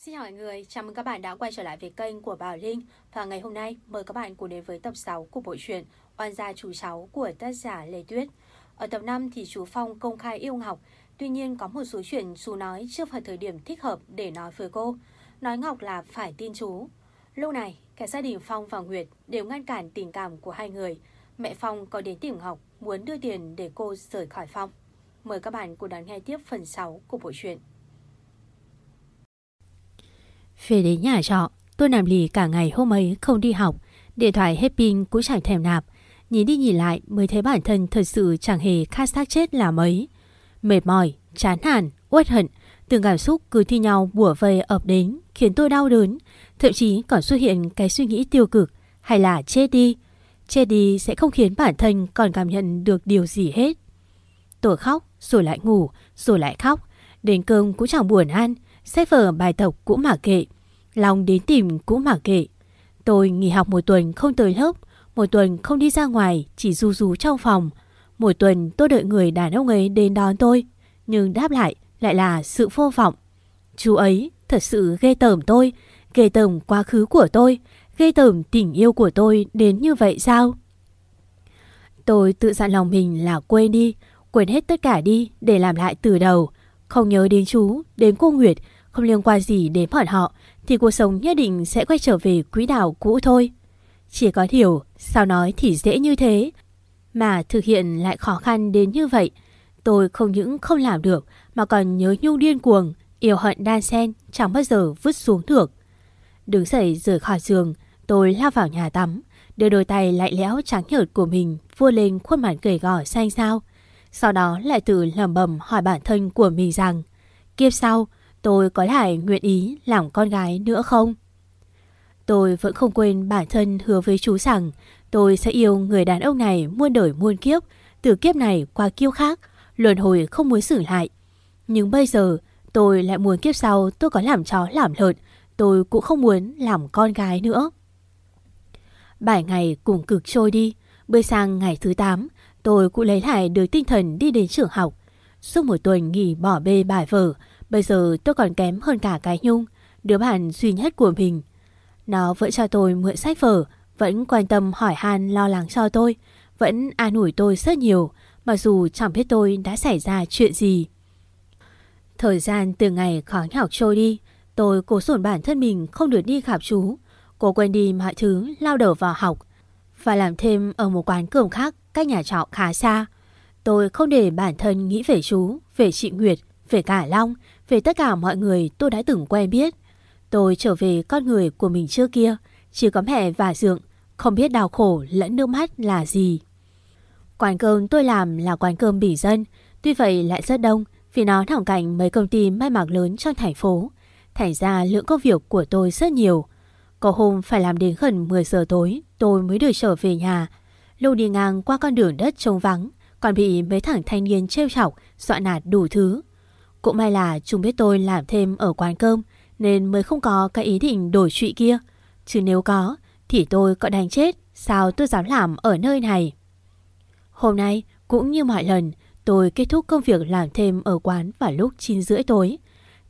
Xin chào mọi người, chào mừng các bạn đã quay trở lại với kênh của Bảo Linh. Và ngày hôm nay mời các bạn cùng đến với tập 6 của bộ truyện Oan gia chú cháu của tác giả Lê Tuyết. Ở tập 5 thì chú Phong công khai yêu Ngọc. Tuy nhiên có một số chuyện chú nói chưa phải thời điểm thích hợp để nói với cô. Nói Ngọc là phải tin chú. Lúc này, cả gia đình Phong và Nguyệt đều ngăn cản tình cảm của hai người. Mẹ Phong có đến tìm Ngọc muốn đưa tiền để cô rời khỏi Phong Mời các bạn cùng đón nghe tiếp phần 6 của bộ truyện. Về đến nhà trọ, tôi nằm lì cả ngày hôm ấy không đi học. Điện thoại hết pin cũng chẳng thèm nạp. Nhìn đi nhìn lại mới thấy bản thân thật sự chẳng hề khát xác chết là mấy. Mệt mỏi, chán nản, uất hận, từng cảm xúc cứ thi nhau bủa vây ập đến khiến tôi đau đớn. Thậm chí còn xuất hiện cái suy nghĩ tiêu cực hay là chết đi. Chết đi sẽ không khiến bản thân còn cảm nhận được điều gì hết. Tôi khóc, rồi lại ngủ, rồi lại khóc. Đến cơm cũng chẳng buồn ăn. Sách vở bài tập cũng mà kệ. Lòng đến tìm cũng mà kệ. Tôi nghỉ học một tuần không tới lớp Một tuần không đi ra ngoài Chỉ ru rú trong phòng. Một tuần tôi đợi người đàn ông ấy đến đón tôi Nhưng đáp lại lại là sự vô vọng. Chú ấy thật sự ghê tởm tôi Ghê tởm quá khứ của tôi Ghê tởm tình yêu của tôi đến như vậy sao? Tôi tự dặn lòng mình là quên đi Quên hết tất cả đi để làm lại từ đầu. Không nhớ đến chú, đến cô Nguyệt không liên quan gì đến bọn họ thì cuộc sống nhất định sẽ quay trở về quỹ đạo cũ thôi. Chỉ có điều, sao nói thì dễ như thế, mà thực hiện lại khó khăn đến như vậy. Tôi không những không làm được mà còn nhớ nhung điên cuồng, yêu hận đan sen, chẳng bao giờ vứt xuống được. Đứng dậy rời khỏi giường, tôi lao vào nhà tắm, đưa đôi tay lạnh lẽo trắng nhợt của mình vua lên khuôn mặt gầy gò xanh xao. Sau đó lại tự lẩm bẩm hỏi bản thân của mình rằng, kiếp sau, tôi có lại nguyện ý làm con gái nữa không? Tôi vẫn không quên bản thân hứa với chú rằng tôi sẽ yêu người đàn ông này muôn đời muôn kiếp, từ kiếp này qua kiếp khác, luân hồi không muốn xử lại. Nhưng bây giờ tôi lại muốn kiếp sau tôi có làm chó làm lợn, tôi cũng không muốn làm con gái nữa. Bảy ngày cùng cực trôi đi, bơi sang ngày thứ 8, tôi cũng lấy lại được tinh thần đi đến trường học. Suốt một tuần nghỉ bỏ bê bài vở, Bây giờ tôi còn kém hơn cả cái Nhung, đứa bạn duy nhất của mình. Nó vẫn cho tôi mượn sách vở, vẫn quan tâm hỏi han lo lắng cho tôi, vẫn an ủi tôi rất nhiều, mặc dù chẳng biết tôi đã xảy ra chuyện gì. Thời gian từ ngày khó học trôi đi, tôi cố sổn bản thân mình không được đi gặp chú. Cố quên đi mọi thứ lao đầu vào học và làm thêm ở một quán cơm khác cách nhà trọ khá xa. Tôi không để bản thân nghĩ về chú, về chị Nguyệt, về cả Long, về tất cả mọi người tôi đã từng quen biết. Tôi trở về con người của mình trước kia, chỉ có mẹ và dượng, không biết đau khổ lẫn nước mắt là gì. Quán cơm tôi làm là quán cơm bỉ dân, tuy vậy lại rất đông vì nó nằm cạnh mấy công ty may mặc lớn trong thành phố. Thành ra lượng công việc của tôi rất nhiều. Có hôm phải làm đến gần 10 giờ tối tôi mới được trở về nhà. lâu đi ngang qua con đường đất trông vắng, còn bị mấy thằng thanh niên trêu chọc, dọa nạt đủ thứ. Cũng may là chúng biết tôi làm thêm ở quán cơm nên mới không có cái ý định đổi chuyện kia. Chứ nếu có thì tôi có đánh chết, sao tôi dám làm ở nơi này. Hôm nay cũng như mọi lần tôi kết thúc công việc làm thêm ở quán vào lúc 9 rưỡi tối.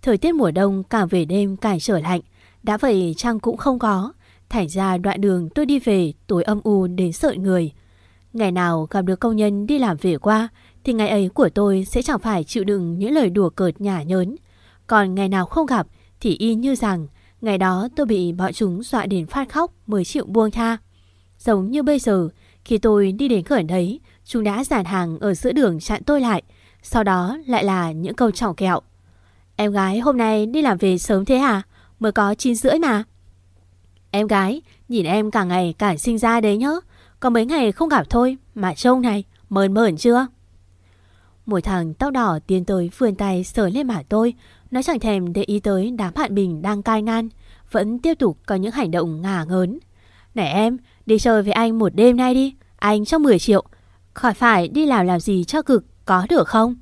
Thời tiết mùa đông càng về đêm càng trở lạnh, đã vậy trăng cũng không có. Thành ra đoạn đường tôi đi về tối âm u đến sợ người. Ngày nào gặp được công nhân đi làm về qua thì ngày ấy của tôi sẽ chẳng phải chịu đựng những lời đùa cợt nhả nhớn. Còn ngày nào không gặp thì y như rằng ngày đó tôi bị bọn chúng dọa đến phát khóc mới chịu buông tha. Giống như bây giờ, khi tôi đi đến khởi đấy, chúng đã giản hàng ở giữa đường chặn tôi lại. Sau đó lại là những câu trọng kẹo. Em gái hôm nay đi làm về sớm thế hả? Mới có 9 rưỡi mà. Em gái, nhìn em cả ngày cả sinh ra đấy nhớ. Có mấy ngày không gặp thôi mà trông này, mờn mờn chưa? Một thằng tóc đỏ tiến tới vươn tay sờ lên mặt tôi. Nó chẳng thèm để ý tới đám bạn mình đang cai ngăn. Vẫn tiếp tục có những hành động ngả ngớn. Này em, đi chơi với anh một đêm nay đi. Anh cho 10 triệu. Khỏi phải đi làm làm gì cho cực, có được không?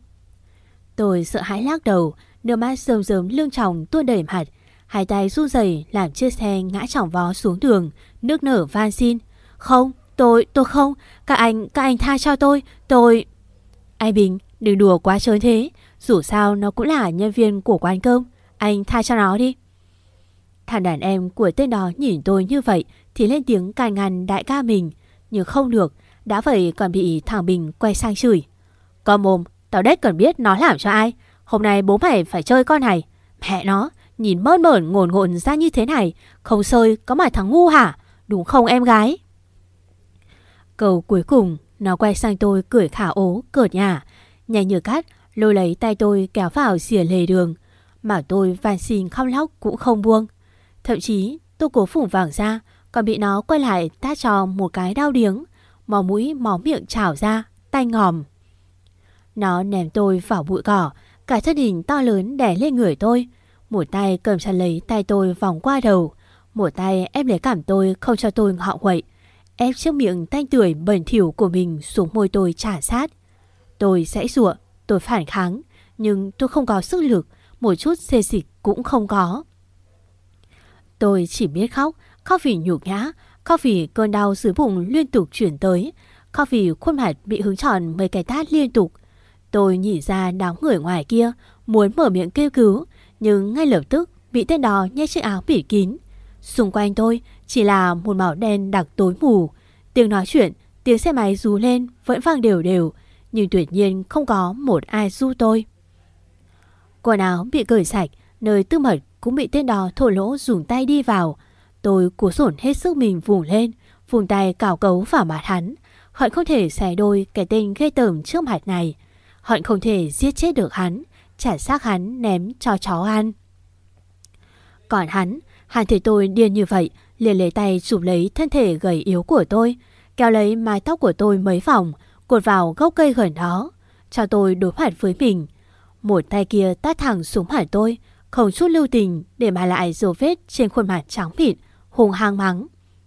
Tôi sợ hãi lắc đầu, nước mắt sớm sớm lương tròng tuôn đầy mặt. Hai tay run rẩy làm chiếc xe ngã chỏng vó xuống đường, nước nở van xin. Không, tôi, tôi không, các anh, các anh tha cho tôi, tôi... Anh Bình, Đừng đùa quá trớn thế Dù sao nó cũng là nhân viên của quán cơm Anh tha cho nó đi Thằng đàn em của tên đó nhìn tôi như vậy thì lên tiếng cài ngăn đại ca mình. Nhưng không được, đã vậy còn bị thằng Bình quay sang chửi. Con mồm, tao đét cần biết nó làm cho ai. Hôm nay bố mày phải chơi con này. Mẹ nó, nhìn mơn mởn ngồn ngộn ra như thế này. Không sơi, có mà thằng ngu hả? Đúng không em gái? Câu cuối cùng, nó quay sang tôi cười khả ố, cợt nhả. Nhanh như cát, lôi lấy tay tôi kéo vào xỉa lề đường. Mà tôi van xin khóc lóc cũng không buông. Thậm chí tôi cố phủ vàng ra, còn bị nó quay lại tát cho một cái đau điếng. Mò mũi mó miệng trào ra, tay ngòm. Nó ném tôi vào bụi cỏ, cả thân hình to lớn đè lên người tôi. Một tay cầm chặt lấy tay tôi vòng qua đầu. Một tay ép lấy cảm tôi không cho tôi ngọ quậy. Ép chiếc miệng tanh tuổi bẩn thỉu của mình xuống môi tôi trả sát. Tôi sẽ rụa, tôi phản kháng, nhưng tôi không có sức lực, một chút xê dịch cũng không có. Tôi chỉ biết khóc, khóc vì nhục nhã, khóc vì cơn đau dưới bụng liên tục chuyển tới, khóc vì khuôn mặt bị hứng tròn mấy cái tát liên tục. Tôi nhìn ra đám người ngoài kia, muốn mở miệng kêu cứu, nhưng ngay lập tức bị tên đó nhét chiếc áo bỉ kín. Xung quanh tôi chỉ là một màu đen đặc tối mù. Tiếng nói chuyện, tiếng xe máy rú lên vẫn vang đều đều, nhưng tuyệt nhiên không có một ai du tôi. Quần áo bị cởi sạch, nơi tư mật cũng bị tên đó thổ lỗ dùng tay đi vào. Tôi cố sổn hết sức mình vùng lên, vùng tay cào cấu vào mặt hắn. Hận không thể xé đôi cái tên ghê tởm trước mặt này. Hận không thể giết chết được hắn, trả xác hắn ném cho chó ăn. Còn hắn, hắn thấy tôi điên như vậy, liền lấy tay chụp lấy thân thể gầy yếu của tôi, kéo lấy mái tóc của tôi mấy vòng, cột vào gốc cây gần đó, cho tôi đối mặt với mình. Một tay kia tát thẳng xuống mặt tôi, không chút lưu tình để mà lại dấu vết trên khuôn mặt trắng mịn, hùng hăng mắng.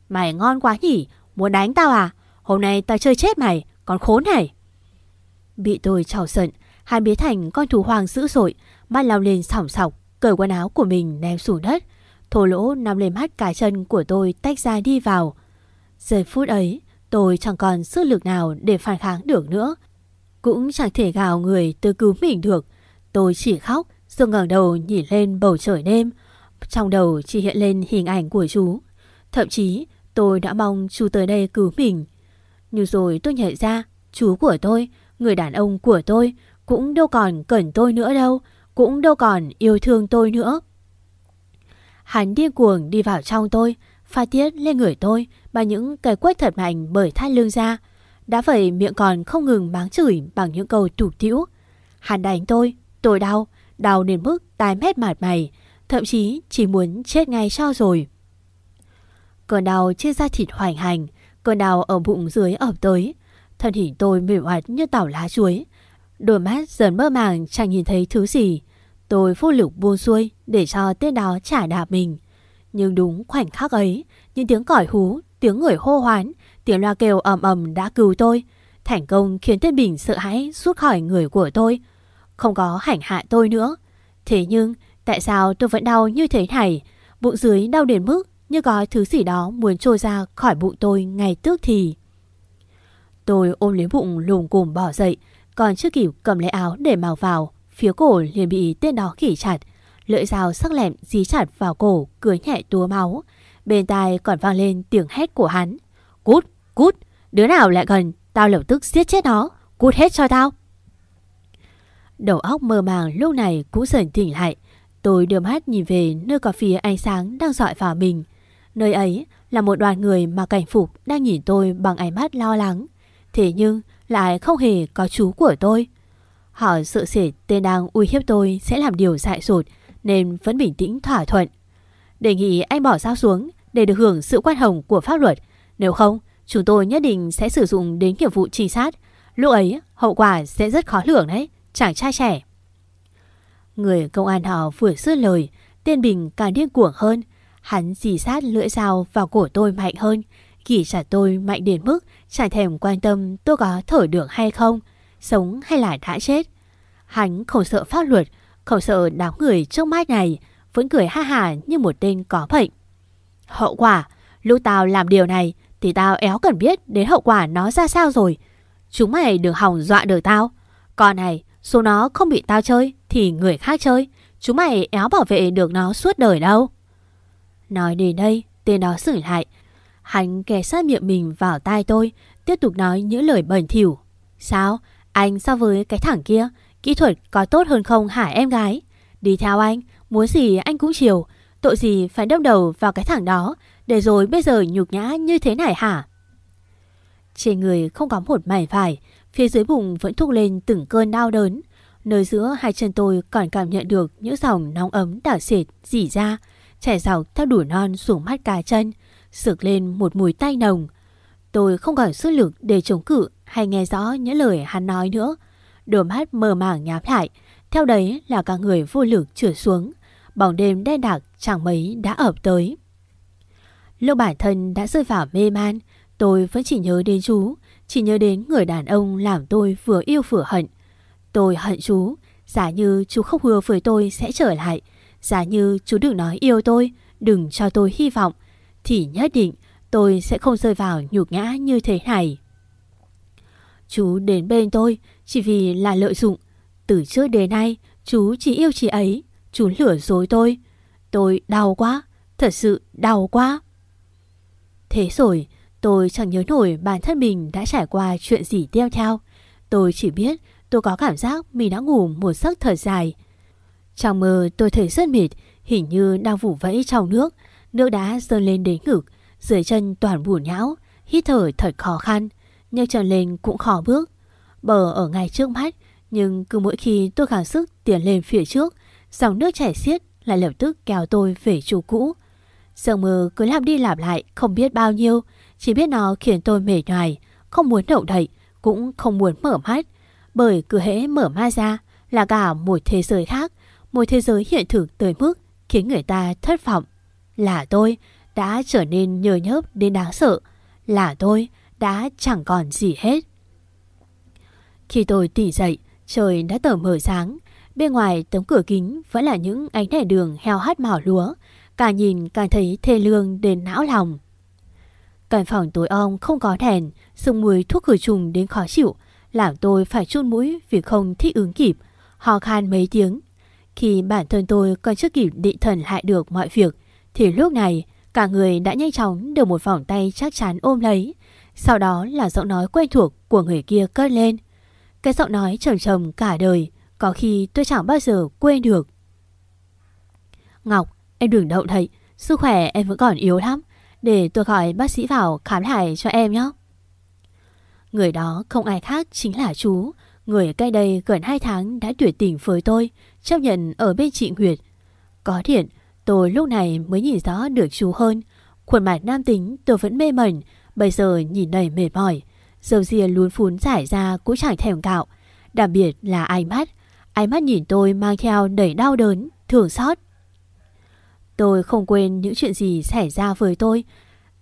Mày ngon quá nhỉ, muốn đánh tao à? Hôm nay tao chơi chết mày, còn khốn này. Bị tôi trào giận, hai biến thành con thú hoang dữ dội, mắt lao lên sỏng sọc, cởi quần áo của mình ném xuống đất. Thổ lỗ nằm lên mắt cả chân của tôi tách ra đi vào. Giây phút ấy, tôi chẳng còn sức lực nào để phản kháng được nữa. Cũng chẳng thể gào người tới cứu mình được. Tôi chỉ khóc, rồi ngẩng đầu nhìn lên bầu trời đêm. Trong đầu chỉ hiện lên hình ảnh của chú. Thậm chí tôi đã mong chú tới đây cứu mình. Nhưng rồi tôi nhận ra chú của tôi, người đàn ông của tôi cũng đâu còn cần tôi nữa đâu, cũng đâu còn yêu thương tôi nữa. Hắn điên cuồng đi vào trong tôi, pha tiết lên người tôi mà những cái quét thật mạnh bởi thai lương ra. Đã vậy miệng còn không ngừng máng chửi bằng những câu tủ tiễu. Hắn đánh tôi, tôi đau, đau đến mức tái mét mặt mày, thậm chí chỉ muốn chết ngay cho rồi. Cơn đau trên da thịt hoành hành, cơn đau ở bụng dưới ập tới. Thân hình tôi mềm hoạt như tảo lá chuối. Đôi mắt dần mơ màng chẳng nhìn thấy thứ gì. Tôi vô lực buông xuôi để cho tên đó trả đạp mình. Nhưng đúng khoảnh khắc ấy, những tiếng còi hú, tiếng người hô hoán, tiếng loa kêu ầm ầm đã cứu tôi. Thành công khiến tên Bình sợ hãi rút khỏi người của tôi. Không có hành hạ tôi nữa. Thế nhưng, tại sao tôi vẫn đau như thế này? Bụng dưới đau đến mức như có thứ gì đó muốn trôi ra khỏi bụng tôi ngay tức thì. Tôi ôm lấy bụng lùm cùm bỏ dậy, còn chưa kịp cầm lấy áo để mặc vào, phía cổ liền bị tên đó khỉ chặt. Lưỡi dao sắc lẹm dí chặt vào cổ, cưới nhẹ túa máu. Bên tai còn vang lên tiếng hét của hắn. Cút, cút, đứa nào lại gần, tao lập tức giết chết nó, cút hết cho tao. Đầu óc mơ màng lúc này cũng dần tỉnh lại. Tôi đưa mắt nhìn về nơi có phía ánh sáng đang dọi vào mình. Nơi ấy là một đoàn người mà cảnh phục đang nhìn tôi bằng ánh mắt lo lắng. Thế nhưng lại không hề có chú của tôi. Họ sợ sệt tên đang uy hiếp tôi sẽ làm điều dại dột nên vẫn bình tĩnh thỏa thuận. Đề nghị anh bỏ dao xuống để được hưởng sự quan hồng của pháp luật. Nếu không, chúng tôi nhất định sẽ sử dụng đến nghiệp vụ trinh sát. Lúc ấy, hậu quả sẽ rất khó lường đấy, chàng trai trẻ. Người công an họ vừa dứt lời, tên Bình càng điên cuồng hơn. Hắn dì sát lưỡi dao vào cổ tôi mạnh hơn, kỳ trả tôi mạnh đến mức chẳng thèm quan tâm tôi có thở được hay không, sống hay là đã chết. Hắn không sợ pháp luật, không sợ đám người trước mắt này, vẫn cười ha hà như một tên có bệnh. Hậu quả, lúc tao làm điều này thì tao éo cần biết đến hậu quả nó ra sao rồi. Chúng mày đừng hỏng dọa được tao. Con này, số nó không bị tao chơi thì người khác chơi. Chúng mày éo bảo vệ được nó suốt đời đâu. Nói đến đây, tên đó sửng lại. Hắn kè sát miệng mình vào tai tôi, tiếp tục nói những lời bẩn thỉu. Sao? Anh so với cái thẳng kia, kỹ thuật có tốt hơn không hả em gái? Đi theo anh, muốn gì anh cũng chiều. Tội gì phải đâm đầu vào cái thẳng đó, để rồi bây giờ nhục nhã như thế này hả? Trên người không có một mảy vải, phía dưới bụng vẫn thúc lên từng cơn đau đớn. Nơi giữa hai chân tôi còn cảm nhận được những dòng nóng ấm đảo xệt, dỉ ra, chảy dọc theo đủ non xuống mắt cá chân, sực lên một mùi tay nồng. Tôi không còn sức lực để chống cự hay nghe rõ những lời hắn nói nữa. Đôi mắt mờ màng nhám lại, theo đấy là cả người vô lực trượt xuống. Bóng đêm đen đặc chẳng mấy đã ập tới. Lúc bản thân đã rơi vào mê man, tôi vẫn chỉ nhớ đến chú, chỉ nhớ đến người đàn ông làm tôi vừa yêu vừa hận. Tôi hận chú, giả như chú không hứa với tôi sẽ trở lại, giả như chú đừng nói yêu tôi, đừng cho tôi hy vọng, thì nhất định tôi sẽ không rơi vào nhục ngã như thế này. Chú đến bên tôi chỉ vì là lợi dụng. Từ trước đến nay, chú chỉ yêu chị ấy, chú lửa dối tôi. Tôi đau quá, thật sự đau quá. Thế rồi, tôi chẳng nhớ nổi bản thân mình đã trải qua chuyện gì tiếp theo. Tôi chỉ biết tôi có cảm giác mình đã ngủ một giấc thật dài. Trong mơ tôi thấy rất mệt, hình như đang vụ vẫy trong nước. Nước đã dâng lên đến ngực, dưới chân toàn bùn nhão, hít thở thật khó khăn, nhưng trần lên cũng khó bước. Bờ ở ngay trước mắt, nhưng cứ mỗi khi tôi gắng sức tiến lên phía trước, dòng nước chảy xiết lại lập tức kéo tôi về chỗ cũ. Giấc mơ cứ làm đi làm lại không biết bao nhiêu, chỉ biết nó khiến tôi mệt nhoài, không muốn động đậy, cũng không muốn mở mắt. Bởi cứ hễ mở mắt ra là cả một thế giới khác, một thế giới hiện thực tới mức khiến người ta thất vọng. Là tôi đã trở nên nhờ nhớp đến đáng sợ, là tôi đã chẳng còn gì hết. Khi tôi tỉnh dậy, trời đã tờ mờ sáng, bên ngoài tấm cửa kính vẫn là những ánh đèn đường heo hắt màu lúa, càng nhìn càng thấy thê lương đến não lòng. Căn phòng tối om không có đèn, sương mùi thuốc khử trùng đến khó chịu, làm tôi phải chun mũi vì không thích ứng kịp, ho khan mấy tiếng. Khi bản thân tôi còn chưa kịp định thần lại được mọi việc, thì lúc này cả người đã nhanh chóng được một vòng tay chắc chắn ôm lấy. Sau đó là giọng nói quen thuộc của người kia cất lên. Cái giọng nói trầm trầm cả đời, có khi tôi chẳng bao giờ quên được. Ngọc, em đừng động thầy, sức khỏe em vẫn còn yếu lắm. Để tôi gọi bác sĩ vào khám lại cho em nhé. Người đó không ai khác chính là chú. Người cách đây gần 2 tháng đã tuyệt tình với tôi, chấp nhận ở bên chị Nguyệt. Có thiện tôi lúc này mới nhìn rõ được chú hơn. Khuôn mặt nam tính tôi vẫn mê mẩn, bây giờ nhìn đầy mệt mỏi. Dầu ria lún phún giải ra cũng chẳng thèm cạo. Đặc biệt là ánh mắt. Ánh mắt nhìn tôi mang theo đầy đau đớn, thường xót. Tôi không quên những chuyện gì xảy ra với tôi.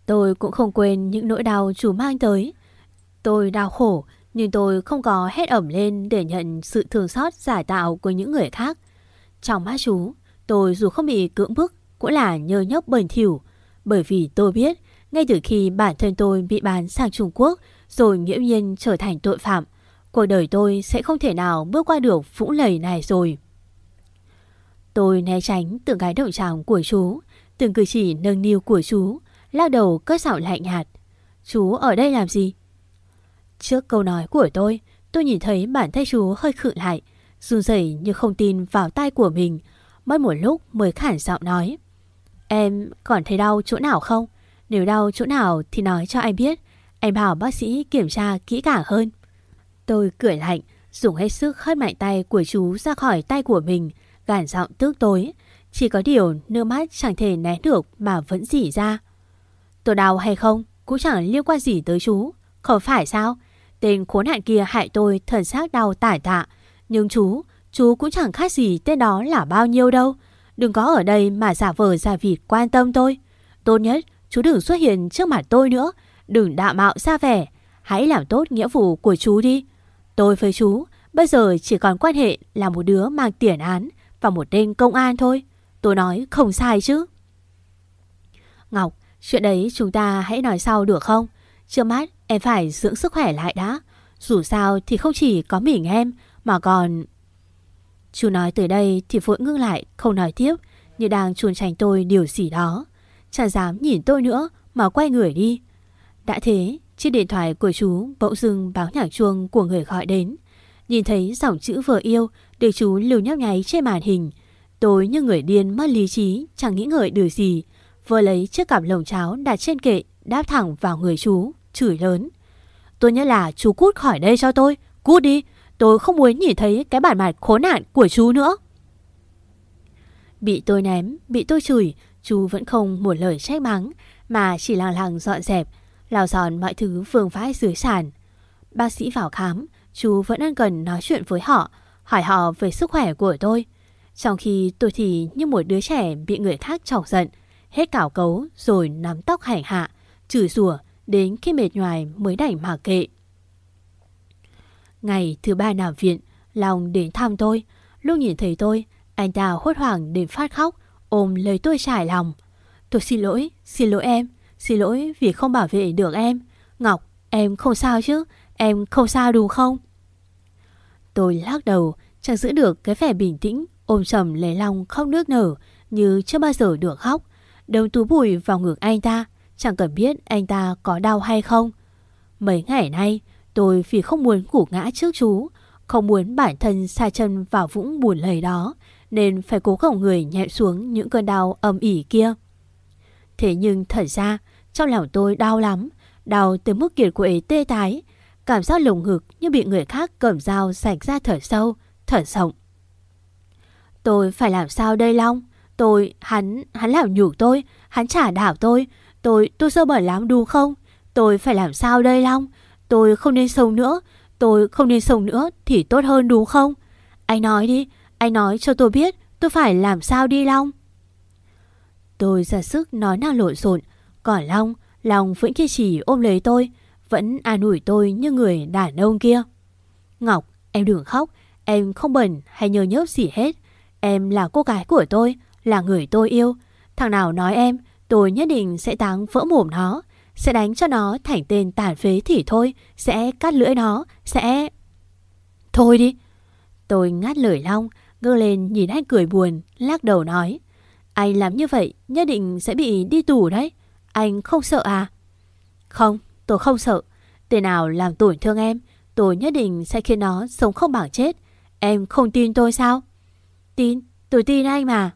Tôi cũng không quên những nỗi đau chú mang tới. Tôi đau khổ, nhưng tôi không có hét ẩm lên để nhận sự thương xót giải tạo của những người khác. Trong mắt chú, tôi dù không bị cưỡng bức cũng là nhơ nhóc bẩn thỉu, bởi vì tôi biết ngay từ khi bản thân tôi bị bán sang Trung Quốc rồi nghiễm nhiên trở thành tội phạm, cuộc đời tôi sẽ không thể nào bước qua được vũng lầy này rồi. Tôi né tránh từng cái động tràng của chú, từng cử chỉ nâng niu của chú, lao đầu cất giọng lạnh hạt. Chú ở đây làm gì? Trước câu nói của tôi, tôi nhìn thấy bản thân chú hơi khựng lại, run rẩy như không tin vào tai của mình. Mất một lúc mới khản giọng nói. Em còn thấy đau chỗ nào không? Nếu đau chỗ nào thì nói cho anh biết. Em bảo bác sĩ kiểm tra kỹ càng hơn. Tôi cười lạnh, dùng hết sức hất mạnh tay của chú ra khỏi tay của mình, gàn giọng tức tối. Chỉ có điều nước mắt chẳng thể né được mà vẫn dỉ ra. Tôi đau hay không cũng chẳng liên quan gì tới chú. Không phải sao? Tên khốn nạn kia hại tôi thần xác đau tải tạ. Nhưng chú, chú cũng chẳng khác gì tên đó là bao nhiêu đâu. Đừng có ở đây mà giả vờ giả vịt quan tâm tôi. Tốt nhất, chú đừng xuất hiện trước mặt tôi nữa. Đừng đạo mạo xa vẻ. Hãy làm tốt nghĩa vụ của chú đi. Tôi với chú, bây giờ chỉ còn quan hệ là một đứa mang tiền án và một tên công an thôi. Tôi nói không sai chứ. Ngọc, chuyện đấy chúng ta hãy nói sau được không? Trước mắt em phải dưỡng sức khỏe lại đã. Dù sao thì không chỉ có mình em mà còn... Chú nói tới đây thì vội ngưng lại không nói tiếp như đang chuồn tránh tôi điều gì đó. chẳng dám nhìn tôi nữa mà quay người đi. Đã thế, chiếc điện thoại của chú bỗng dưng báo nhạc chuông của người gọi đến. Nhìn thấy dòng chữ vợ yêu được chú lưu nhấp nháy trên màn hình. Tôi như người điên mất lý trí, chẳng nghĩ ngợi điều gì. Vừa lấy chiếc cặp lồng cháo đặt trên kệ, đáp thẳng vào người chú, chửi lớn. Tôi nhớ là chú cút khỏi đây cho tôi, cút đi, tôi không muốn nhìn thấy cái bản mặt khốn nạn của chú nữa. Bị tôi ném, bị tôi chửi, chú vẫn không một lời trách mắng, mà chỉ lặng làng dọn dẹp, lao dọn mọi thứ vương vãi dưới sàn. Bác sĩ vào khám, chú vẫn ăn cần nói chuyện với họ, hỏi họ về sức khỏe của tôi. Trong khi tôi thì như một đứa trẻ bị người khác chọc giận, hết cảo cấu rồi nắm tóc hành hạ, chửi rủa đến khi mệt nhoài mới đẩy mà kệ. Ngày thứ ba nằm viện, Long đến thăm tôi. Lúc nhìn thấy tôi, anh ta hốt hoảng đến phát khóc, ôm lấy tôi trải lòng. Tôi xin lỗi, xin lỗi em, xin lỗi vì không bảo vệ được em. Ngọc, em không sao chứ, em không sao đúng không? Tôi lắc đầu, chẳng giữ được cái vẻ bình tĩnh, ôm trầm lấy lòng khóc nước nở như chưa bao giờ được khóc. Đầu tú bụi vào ngực anh ta, chẳng cần biết anh ta có đau hay không. Mấy ngày nay, tôi vì không muốn củ ngã trước chú, không muốn bản thân xa chân vào vũng buồn lầy đó, nên phải cố gồng người nhẹ xuống những cơn đau âm ỉ kia. Thế nhưng thật ra, trong lòng tôi đau lắm, đau tới mức kiệt quệ tê tái, cảm giác lồng ngực như bị người khác cầm dao sạch ra thở sâu, thở rộng. Tôi phải làm sao đây Long? Tôi, hắn, hắn làm nhủ tôi, hắn trả đảo tôi, tôi, tôi sơ bẩn lắm đúng không? Tôi phải làm sao đây Long? Tôi không nên sống nữa, tôi không nên sống nữa thì tốt hơn đúng không? Anh nói đi, anh nói cho tôi biết tôi phải làm sao đi Long. Tôi ra sức nói năng lộn xộn, còn Long, Long vẫn kia chỉ ôm lấy tôi, vẫn an ủi tôi như người đàn ông kia. Ngọc, em đừng khóc, em không bẩn hay nhớ nhớp gì hết. Em là cô gái của tôi, là người tôi yêu. Thằng nào nói em, tôi nhất định sẽ táng vỡ mồm nó. Sẽ đánh cho nó thành tên tàn phế thì thôi, sẽ cắt lưỡi nó, sẽ... Thôi đi. Tôi ngắt lời Long, ngơ lên nhìn anh cười buồn, lắc đầu nói. Anh làm như vậy nhất định sẽ bị đi tù đấy. Anh không sợ à? Không, tôi không sợ. Tên nào làm tổn thương em, tôi nhất định sẽ khiến nó sống không bằng chết. Em không tin tôi sao? Tin, tôi tin anh mà.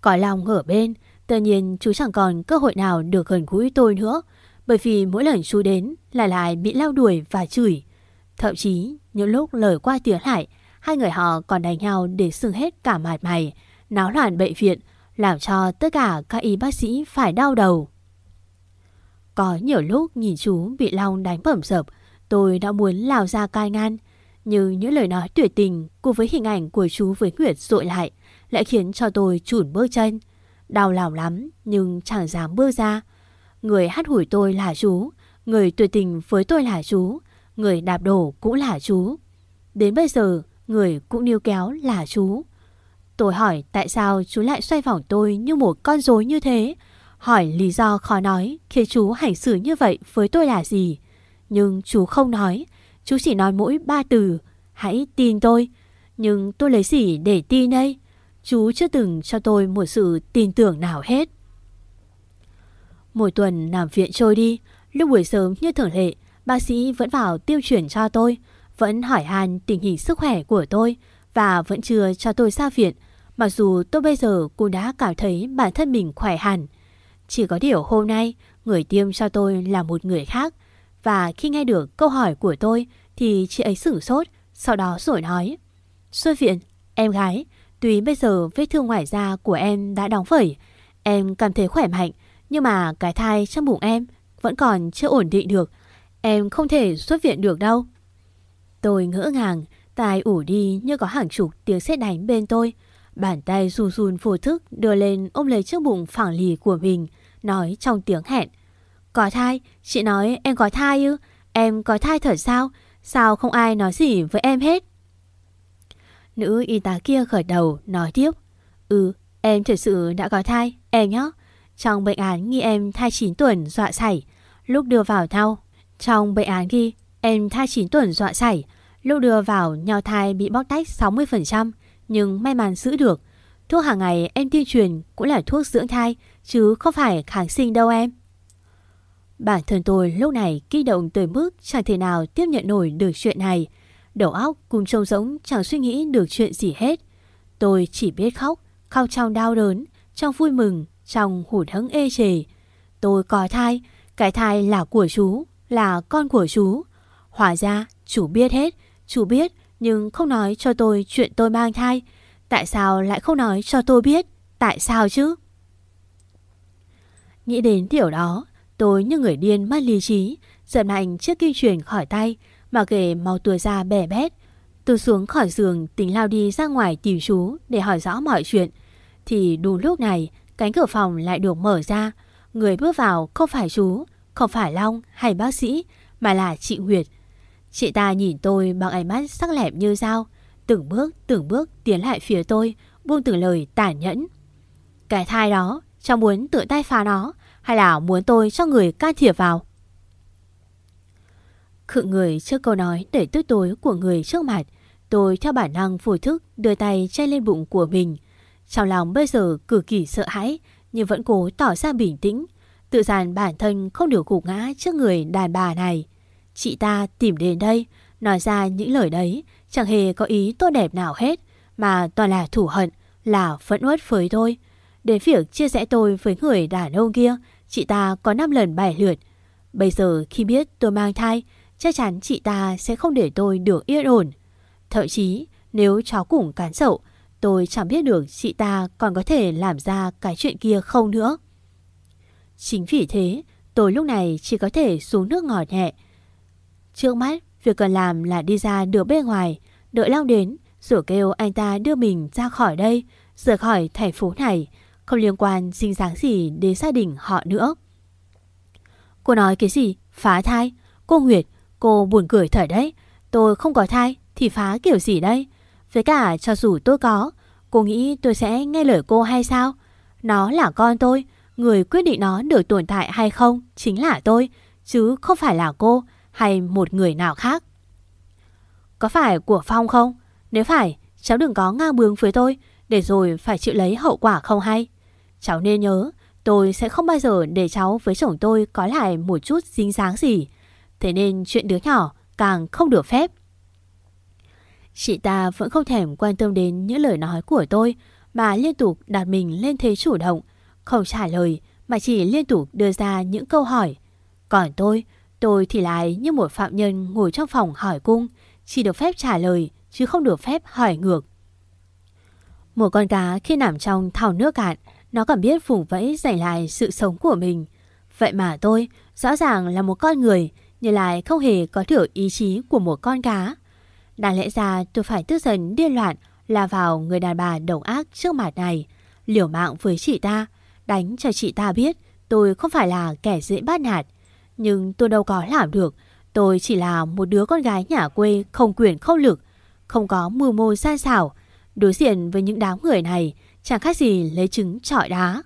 Có lòng ở bên, tự nhiên chú chẳng còn cơ hội nào được gần gũi tôi nữa. Bởi vì mỗi lần chú đến là lại bị lao đuổi và chửi. Thậm chí những lúc lời qua tiếng lại, hai người họ còn đánh nhau để sưng hết cả mặt mày, náo loạn bệnh viện, làm cho tất cả các y bác sĩ phải đau đầu. Có nhiều lúc nhìn chú bị Long đánh bẩm dập, tôi đã muốn lao ra cai ngăn. Nhưng những lời nói tuyệt tình cùng với hình ảnh của chú với Nguyệt dội lại lại khiến cho tôi chủn bước chân. Đau lòng lắm nhưng chẳng dám bước ra. Người hát hủi tôi là chú, người tuyệt tình với tôi là chú, người đạp đổ cũng là chú. Đến bây giờ, người cũng níu kéo là chú. Tôi hỏi tại sao chú lại xoay vòng tôi như một con rối như thế. Hỏi lý do khó nói khi chú hành xử như vậy với tôi là gì. Nhưng chú không nói. Chú chỉ nói mỗi ba từ. Hãy tin tôi. Nhưng tôi lấy gì để tin đây? Chú chưa từng cho tôi một sự tin tưởng nào hết. Một tuần nằm viện trôi đi. Lúc buổi sớm như thường lệ, bác sĩ vẫn vào tiêu chuyển cho tôi. Vẫn hỏi han tình hình sức khỏe của tôi và vẫn chưa cho tôi ra viện. Mặc dù tôi bây giờ cũng đã cảm thấy bản thân mình khỏe hẳn. Chỉ có điều hôm nay người tiêm cho tôi là một người khác. Và khi nghe được câu hỏi của tôi thì chị ấy sửng sốt, sau đó rồi nói. Xuất viện, em gái, tuy bây giờ vết thương ngoài da của em đã đóng vẩy, em cảm thấy khỏe mạnh, nhưng mà cái thai trong bụng em vẫn còn chưa ổn định được. Em không thể xuất viện được đâu. Tôi ngỡ ngàng, tai ủ đi như có hàng chục tiếng sét đánh bên tôi. Bàn tay run run vô thức đưa lên ôm lấy chiếc bụng phẳng lì của mình, nói trong tiếng hẹn. Có thai, chị nói em có thai ư? Em có thai thật sao? Sao không ai nói gì với em hết? Nữ y tá kia khởi đầu nói tiếp. Ừ, em thật sự đã có thai, em nhé. Trong bệnh án nghi em thai 9 tuần dọa sảy. Lúc đưa vào thao, trong bệnh án ghi em thai 9 tuần dọa sảy. Lúc đưa vào nhau thai bị bóc tách 60%, nhưng may mắn giữ được. Thuốc hàng ngày em tiên truyền cũng là thuốc dưỡng thai, chứ không phải kháng sinh đâu em. Bản thân tôi lúc này kích động tới mức chẳng thể nào tiếp nhận nổi được chuyện này. Đầu óc cùng trông giống chẳng suy nghĩ được chuyện gì hết. Tôi chỉ biết khóc, khóc trong đau đớn, trong vui mừng, trong hụt hẫng ê chề. Tôi có thai, cái thai là của chú, là con của chú. Hóa ra chú biết hết, chú biết nhưng không nói cho tôi chuyện tôi mang thai. Tại sao lại không nói cho tôi biết? Tại sao chứ? Nghĩ đến điều đó, tôi như người điên mất lý trí, giật mạnh chiếc kim truyền khỏi tay, mà kể màu tua ra bẻ bét. Tôi xuống khỏi giường tính lao đi ra ngoài tìm chú để hỏi rõ mọi chuyện. Thì đúng lúc này, cánh cửa phòng lại được mở ra. Người bước vào không phải chú, không phải Long hay bác sĩ, mà là chị Nguyệt. Chị ta nhìn tôi bằng ánh mắt sắc lẹm như dao, từng bước từng bước tiến lại phía tôi, buông từng lời tàn nhẫn. Cái thai đó, cháu muốn tự tay phá nó, hay là muốn tôi cho người can thiệp vào? Khự người trước câu nói để tức tối của người trước mặt, tôi theo bản năng vô thức đưa tay che lên bụng của mình. Trong lòng bây giờ cực kỳ sợ hãi, nhưng vẫn cố tỏ ra bình tĩnh, tự dàn bản thân không được gục ngã trước người đàn bà này. Chị ta tìm đến đây, nói ra những lời đấy, chẳng hề có ý tốt đẹp nào hết, mà toàn là thủ hận, là phẫn uất với tôi. Đến việc chia sẻ tôi với người đàn ông kia, chị ta có 5 lần bài lượt. Bây giờ khi biết tôi mang thai, chắc chắn chị ta sẽ không để tôi được yên ổn. Thậm chí, nếu cháu cũng cán sậu, tôi chẳng biết được chị ta còn có thể làm ra cái chuyện kia không nữa. Chính vì thế, tôi lúc này chỉ có thể xuống nước ngọt nhẹ. Trước mắt, việc cần làm là đi ra được bên ngoài, đợi Long đến, rồi kêu anh ta đưa mình ra khỏi đây, rời khỏi thành phố này, không liên quan sinh dáng gì đến gia đình họ nữa. Cô nói cái gì? Phá thai? Cô Nguyệt, cô buồn cười thở đấy. Tôi không có thai thì phá kiểu gì đây? Với cả cho dù tôi có, cô nghĩ tôi sẽ nghe lời cô hay sao? Nó là con tôi, người quyết định nó được tồn tại hay không chính là tôi, chứ không phải là cô hay một người nào khác. Có phải của Phong không? Nếu phải, cháu đừng có ngang bướng với tôi, để rồi phải chịu lấy hậu quả không hay. Cháu nên nhớ, tôi sẽ không bao giờ để cháu với chồng tôi có lại một chút dính dáng gì. Thế nên chuyện đứa nhỏ càng không được phép. Chị ta vẫn không thèm quan tâm đến những lời nói của tôi mà liên tục đặt mình lên thế chủ động, không trả lời mà chỉ liên tục đưa ra những câu hỏi. Còn tôi, tôi thì lại như một phạm nhân ngồi trong phòng hỏi cung, chỉ được phép trả lời chứ không được phép hỏi ngược. Một con cá khi nằm trong thảo nước cạn, nó cảm biết vùng vẫy giành lại sự sống của mình. Vậy mà tôi, rõ ràng là một con người, nhưng lại không hề có được ý chí của một con cá. Đáng lẽ ra tôi phải tức giận điên loạn là vào người đàn bà đầu ác trước mặt này, liều mạng với chị ta, đánh cho chị ta biết tôi không phải là kẻ dễ bắt nạt. Nhưng tôi đâu có làm được, tôi chỉ là một đứa con gái nhà quê không quyền không lực, không có mưu mô sai xảo. Đối diện với những đám người này, chẳng khác gì lấy trứng trọi đá.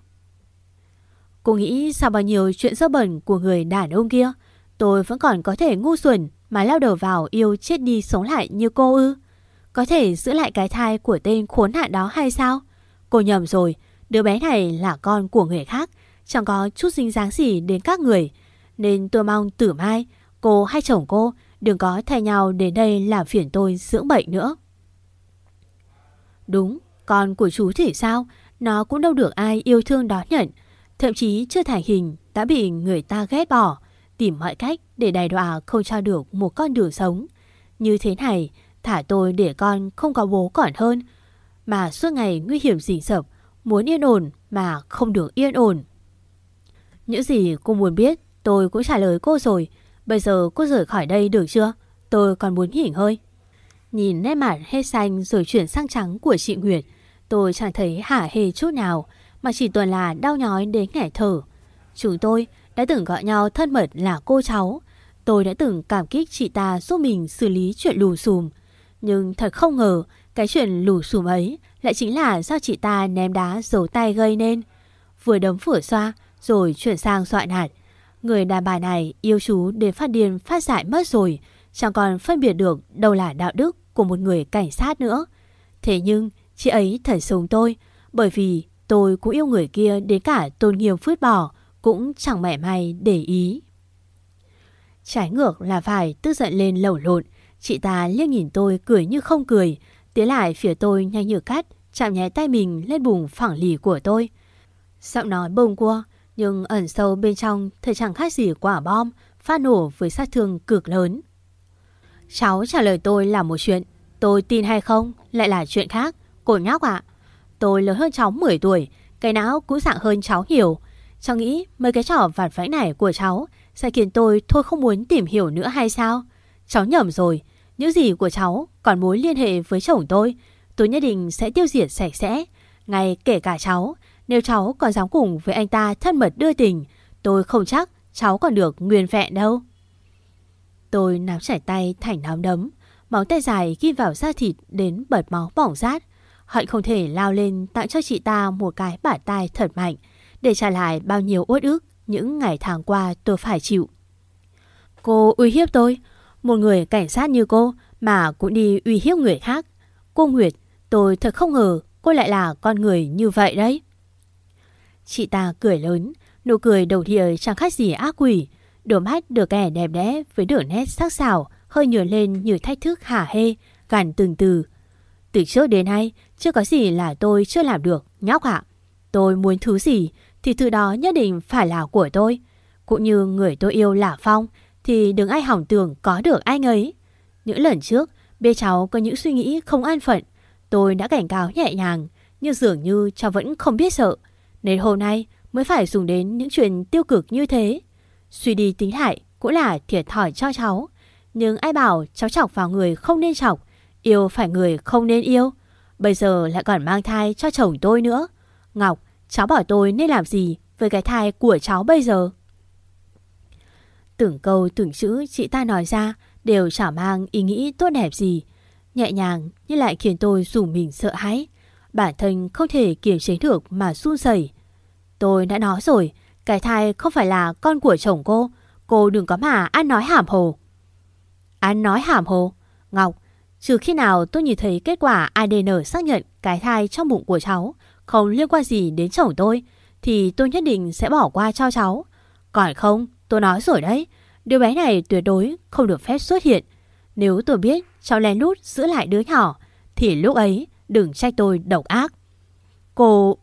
Cô nghĩ sau bao nhiêu chuyện dơ bẩn của người đàn ông kia, tôi vẫn còn có thể ngu xuẩn mà lao đầu vào yêu chết đi sống lại như cô ư. Có thể giữ lại cái thai của tên khốn nạn đó hay sao? Cô nhầm rồi, đứa bé này là con của người khác, chẳng có chút dính dáng gì đến các người. Nên tôi mong tử mai, cô hay chồng cô đừng có thay nhau đến đây làm phiền tôi dưỡng bệnh nữa. Đúng, con của chú thì sao? Nó cũng đâu được ai yêu thương đón nhận. Thậm chí chưa thành hình đã bị người ta ghét bỏ. Tìm mọi cách để đày đọa không cho được một con đường sống. Như thế này, thả tôi để con không có bố còn hơn. Mà suốt ngày nguy hiểm rình rập, muốn yên ổn mà không được yên ổn. Những gì cô muốn biết tôi cũng trả lời cô rồi. Bây giờ cô rời khỏi đây được chưa? Tôi còn muốn nghỉ ngơi. Nhìn nét mặt hết xanh rồi chuyển sang trắng của chị Nguyệt. Tôi chẳng thấy hả hề chút nào, mà chỉ toàn là đau nhói đến nghẻ thở. Chúng tôi đã từng gọi nhau thân mật là cô cháu. Tôi đã từng cảm kích chị ta giúp mình xử lý chuyện lù xùm. Nhưng thật không ngờ, cái chuyện lù xùm ấy lại chính là do chị ta ném đá dấu tay gây nên. Vừa đấm vừa xoa, rồi chuyển sang dọa nạt. Người đàn bà này yêu chú đến phát điên phát dại mất rồi, chẳng còn phân biệt được đâu là đạo đức của một người cảnh sát nữa. Thế nhưng, chị ấy thật sống tôi, bởi vì Tôi cũng yêu người kia đến cả tôn nghiêm phứt bỏ, cũng chẳng mẻ may để ý. Trái ngược là phải tức giận lên lẩu lộn, chị ta liếc nhìn tôi cười như không cười, tiến lại phía tôi nhanh như cắt, chạm nhẹ tay mình lên bùng phẳng lì của tôi. Giọng nói bông qua, nhưng ẩn sâu bên trong thì chẳng khác gì quả bom, phát nổ với sát thương cực lớn. Cháu trả lời tôi là một chuyện, tôi tin hay không lại là chuyện khác, cô nhóc ạ. Tôi lớn hơn cháu 10 tuổi, cái não cũng dạng hơn cháu nhiều. Cháu nghĩ mấy cái trò vặt vãnh này của cháu sẽ khiến tôi thôi không muốn tìm hiểu nữa hay sao? Cháu nhầm rồi, những gì của cháu còn mối liên hệ với chồng tôi, tôi nhất định sẽ tiêu diệt sạch sẽ. Ngay kể cả cháu, nếu cháu còn dám cùng với anh ta thân mật đưa tình, tôi không chắc cháu còn được nguyên vẹn đâu. Tôi nắm chảy tay thành nắm đấm, móng tay dài ghi vào da thịt đến bật máu bỏng rát. Hận không thể lao lên tặng cho chị ta một cái bả tay thật mạnh để trả lại bao nhiêu uất ức những ngày tháng qua tôi phải chịu. Cô uy hiếp tôi, một người cảnh sát như cô mà cũng đi uy hiếp người khác. Cô Nguyệt, tôi thật không ngờ cô lại là con người như vậy đấy. Chị ta cười lớn, nụ cười đầu thìa chẳng khác gì ác quỷ. Đôi mắt được kẻ đẹp đẽ với đường nét sắc sảo hơi nhường lên như thách thức hả hê, gằn từng từ. Từ trước đến nay, chưa có gì là tôi chưa làm được, nhóc ạ. Tôi muốn thứ gì thì thứ đó nhất định phải là của tôi. Cũng như người tôi yêu là Phong thì đừng ai hỏng tưởng có được anh ấy. Những lần trước, bê cháu có những suy nghĩ không an phận. Tôi đã cảnh cáo nhẹ nhàng, nhưng dường như cháu vẫn không biết sợ. Nên hôm nay mới phải dùng đến những chuyện tiêu cực như thế. Suy đi tính lại cũng là thiệt thòi cho cháu. Nhưng ai bảo cháu chọc vào người không nên chọc, yêu phải người không nên yêu. Bây giờ lại còn mang thai cho chồng tôi nữa. Ngọc, cháu bảo tôi nên làm gì với cái thai của cháu bây giờ? Từng câu từng chữ chị ta nói ra đều chả mang ý nghĩ tốt đẹp gì. Nhẹ nhàng nhưng lại khiến tôi dùng mình sợ hãi. Bản thân không thể kiềm chế được mà run rẩy. Tôi đã nói rồi, cái thai không phải là con của chồng cô. Cô đừng có mà ăn nói hàm hồ. Ăn nói hàm hồ? Ngọc, trừ khi nào tôi nhìn thấy kết quả ADN xác nhận cái thai trong bụng của cháu không liên quan gì đến chồng tôi, thì tôi nhất định sẽ bỏ qua cho cháu. Còn không, tôi nói rồi đấy, đứa bé này tuyệt đối không được phép xuất hiện. Nếu tôi biết cháu lén lút giữ lại đứa nhỏ, thì lúc ấy đừng trách tôi độc ác. Cô...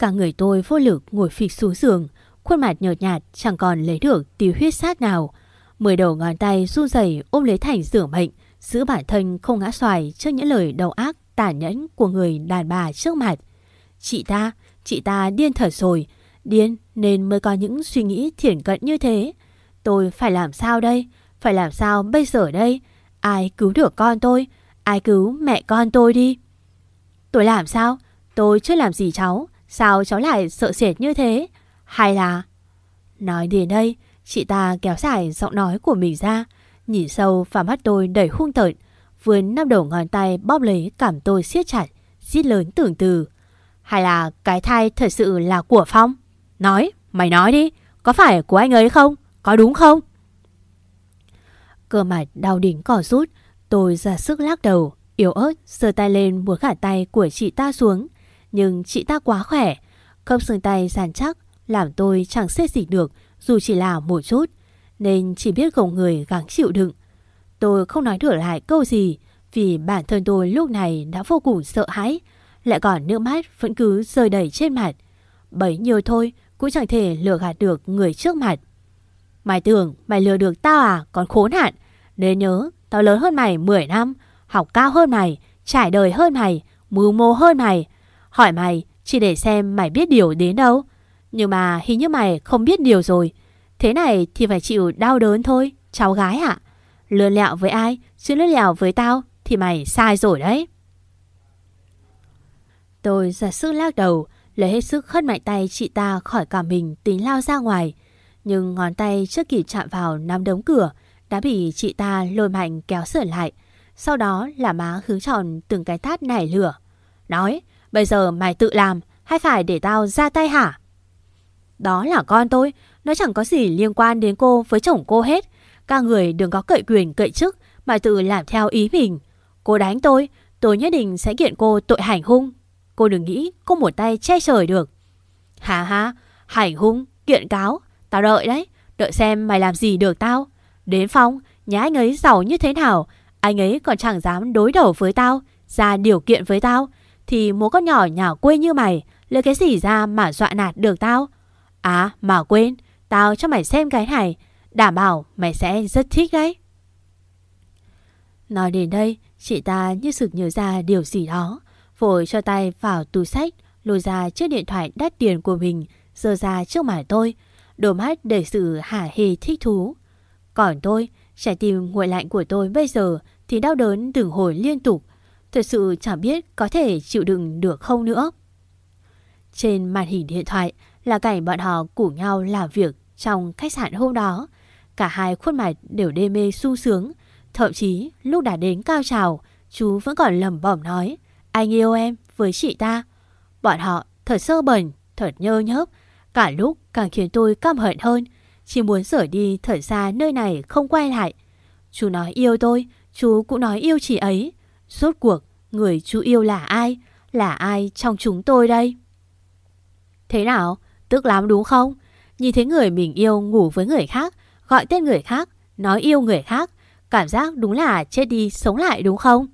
Cả người tôi vô lực ngồi phịch xuống giường, khuôn mặt nhợt nhạt chẳng còn lấy được tí huyết sát nào. Mười đầu ngón tay run rẩy ôm lấy thành giường bệnh, giữ bản thân không ngã xoài trước những lời đầu ác tàn nhẫn của người đàn bà trước mặt. Chị ta, chị ta điên thật rồi, điên nên mới có những suy nghĩ thiển cận như thế. Tôi phải làm sao đây? Phải làm sao bây giờ đây? Ai cứu được con tôi? Ai cứu mẹ con tôi đi? Tôi làm sao? Tôi chưa làm gì cháu. Sao cháu lại sợ sệt như thế? Hay là... Nói đến đây, chị ta kéo dài giọng nói của mình ra, nhìn sâu vào mắt tôi đầy hung tợn, vươn năm đầu ngón tay bóp lấy cảm tôi siết chặt, giết lớn tưởng từ. Hay là cái thai thật sự là của Phong? Nói, mày nói đi, có phải của anh ấy không? Có đúng không? Cơ mặt đau đỉnh cỏ rút, tôi ra sức lắc đầu, yếu ớt, sờ tay lên muốn khả tay của chị ta xuống. Nhưng chị ta quá khỏe, không xương tay giàn chắc, làm tôi chẳng xê dịch được dù chỉ là một chút. Nên chỉ biết gồng người gắng chịu đựng. Tôi không nói được lại câu gì vì bản thân tôi lúc này đã vô cùng sợ hãi. Lại còn nước mắt vẫn cứ rơi đầy trên mặt. Bấy nhiêu thôi cũng chẳng thể lừa gạt được người trước mặt. Mày tưởng mày lừa được tao à còn khốn hạn. Nên nhớ tao lớn hơn mày 10 năm, học cao hơn mày, trải đời hơn mày, mưu mô hơn mày. Hỏi mày chỉ để xem mày biết điều đến đâu. Nhưng mà hình như mày không biết điều rồi. Thế này thì phải chịu đau đớn thôi, cháu gái ạ. À? Lừa lẹo với ai, chứ lừa lẹo với tao thì mày sai rồi đấy. Tôi giả sức lắc đầu, lấy hết sức khất mạnh tay chị ta khỏi cả mình tính lao ra ngoài. Nhưng ngón tay chưa kịp chạm vào nắm đống cửa, đã bị chị ta lôi mạnh kéo sửa lại. Sau đó là má hướng tròn từng cái tát nảy lửa. Nói, bây giờ mày tự làm hay phải để tao ra tay hả? Đó là con tôi, nó chẳng có gì liên quan đến cô với chồng cô hết. Các người đừng có cậy quyền cậy chức mà tự làm theo ý mình. Cô đánh tôi, tôi nhất định sẽ kiện cô tội hành hung. Cô đừng nghĩ cô một tay che trời được. Hà hà, hành hung, kiện cáo. Tao đợi đấy, đợi xem mày làm gì được tao. Đến Phong, nhà anh ấy giàu như thế nào, anh ấy còn chẳng dám đối đầu với tao, ra điều kiện với tao. Thì một con nhỏ nhà quê như mày, lấy cái gì ra mà dọa nạt được tao? À, mà quên, tao cho mày xem cái này, đảm bảo mày sẽ rất thích đấy. Nói đến đây, chị ta như sực nhớ ra điều gì đó, vội cho tay vào túi sách, lôi ra chiếc điện thoại đắt tiền của mình, giơ ra trước mặt tôi, đôi mắt đầy sự hả hê thích thú. Còn tôi, trái tim nguội lạnh của tôi bây giờ thì đau đớn từng hồi liên tục, thật sự chẳng biết có thể chịu đựng được không nữa. Trên màn hình điện thoại là cảnh bọn họ củ nhau làm việc trong khách sạn hôm đó. Cả hai khuôn mặt đều đê mê su sướng, thậm chí lúc đã đến cao trào, chú vẫn còn lầm bẩm nói, anh yêu em với chị ta. Bọn họ thật sơ bẩn, thật nhơ nhớp, cả lúc càng khiến tôi căm hận hơn, chỉ muốn rời đi thật xa nơi này không quay lại. Chú nói yêu tôi, chú cũng nói yêu chị ấy. Rốt cuộc, người chú yêu là ai? Là ai trong chúng tôi đây? Thế nào? Tức lắm đúng không? Nhìn thấy người mình yêu ngủ với người khác, gọi tên người khác, nói yêu người khác. Cảm giác đúng là chết đi sống lại đúng không?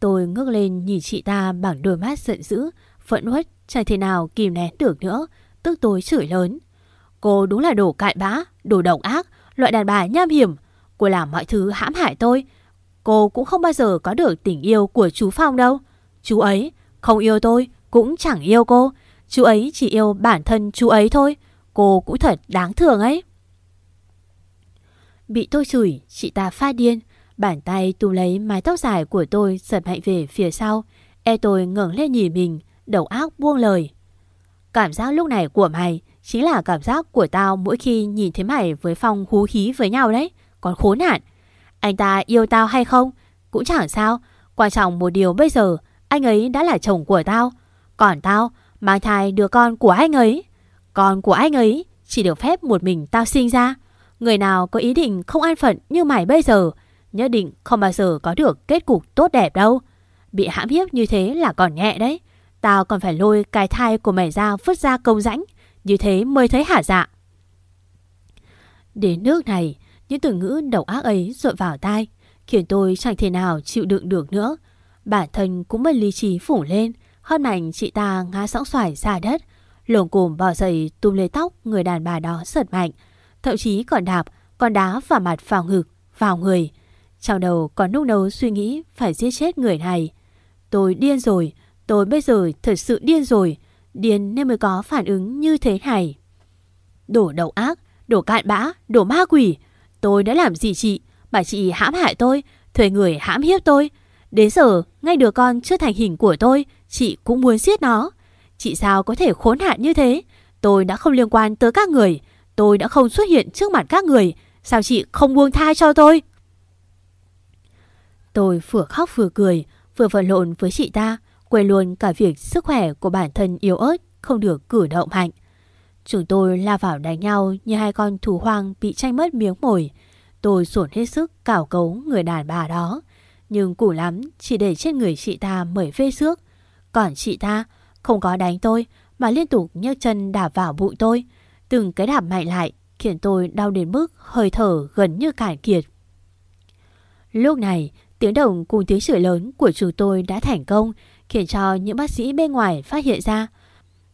Tôi ngước lên nhìn chị ta bằng đôi mắt giận dữ, phẫn uất, chẳng thể nào kìm nén được nữa, tức tôi chửi lớn. Cô đúng là đồ cại bã, đồ độc ác, loại đàn bà nham hiểm. Cô làm mọi thứ hãm hại tôi. Cô cũng không bao giờ có được tình yêu của chú Phong đâu. Chú ấy không yêu tôi, cũng chẳng yêu cô. Chú ấy chỉ yêu bản thân chú ấy thôi. Cô cũng thật đáng thương ấy. Bị tôi chửi, chị ta phát điên. Bàn tay tu lấy mái tóc dài của tôi giật mạnh về phía sau. E tôi ngẩng lên nhìn mình, đầu ác buông lời. Cảm giác lúc này của mày chính là cảm giác của tao mỗi khi nhìn thấy mày với Phong hú khí với nhau đấy. Còn khốn nạn. Anh ta yêu tao hay không? Cũng chẳng sao. Quan trọng một điều bây giờ, anh ấy đã là chồng của tao. Còn tao, mang thai đứa con của anh ấy. Con của anh ấy chỉ được phép một mình tao sinh ra. Người nào có ý định không an phận như mày bây giờ, nhất định không bao giờ có được kết cục tốt đẹp đâu. Bị hãm hiếp như thế là còn nhẹ đấy. Tao còn phải lôi cái thai của mày ra vứt ra công rãnh. Như thế mới thấy hả dạ. Đến nước này, những từ ngữ độc ác ấy rội vào tai, khiến tôi chẳng thể nào chịu đựng được nữa. Bản thân cũng mất lý trí phủ lên, hơn mạnh chị ta ngã sóng xoài ra đất, lồng cùm bỏ dậy tung lấy tóc người đàn bà đó giật mạnh, thậm chí còn đạp, còn đá vào mặt vào ngực, vào người. Trong đầu còn nung nấu suy nghĩ phải giết chết người này. Tôi điên rồi, tôi bây giờ thật sự điên rồi, điên nên mới có phản ứng như thế này. Đổ đầu ác, đổ cạn bã, đổ ma quỷ. Tôi đã làm gì chị? Bà chị hãm hại tôi, thuê người hãm hiếp tôi. Đến giờ, ngay đứa con chưa thành hình của tôi, chị cũng muốn giết nó. Chị sao có thể khốn nạn như thế? Tôi đã không liên quan tới các người. Tôi đã không xuất hiện trước mặt các người. Sao chị không buông tha cho tôi? Tôi vừa khóc vừa cười, vừa vật lộn với chị ta, quên luôn cả việc sức khỏe của bản thân yếu ớt không được cử động mạnh. Chúng tôi la vào đánh nhau như hai con thú hoang bị tranh mất miếng mồi. Tôi sổn hết sức cảo cấu người đàn bà đó. Nhưng củ lắm chỉ để trên người chị ta mẩy vê xước. Còn chị ta không có đánh tôi mà liên tục nhấc chân đạp vào bụi tôi. Từng cái đạp mạnh lại khiến tôi đau đến mức hơi thở gần như cạn kiệt. Lúc này, tiếng động cùng tiếng chửi lớn của chúng tôi đã thành công khiến cho những bác sĩ bên ngoài phát hiện ra.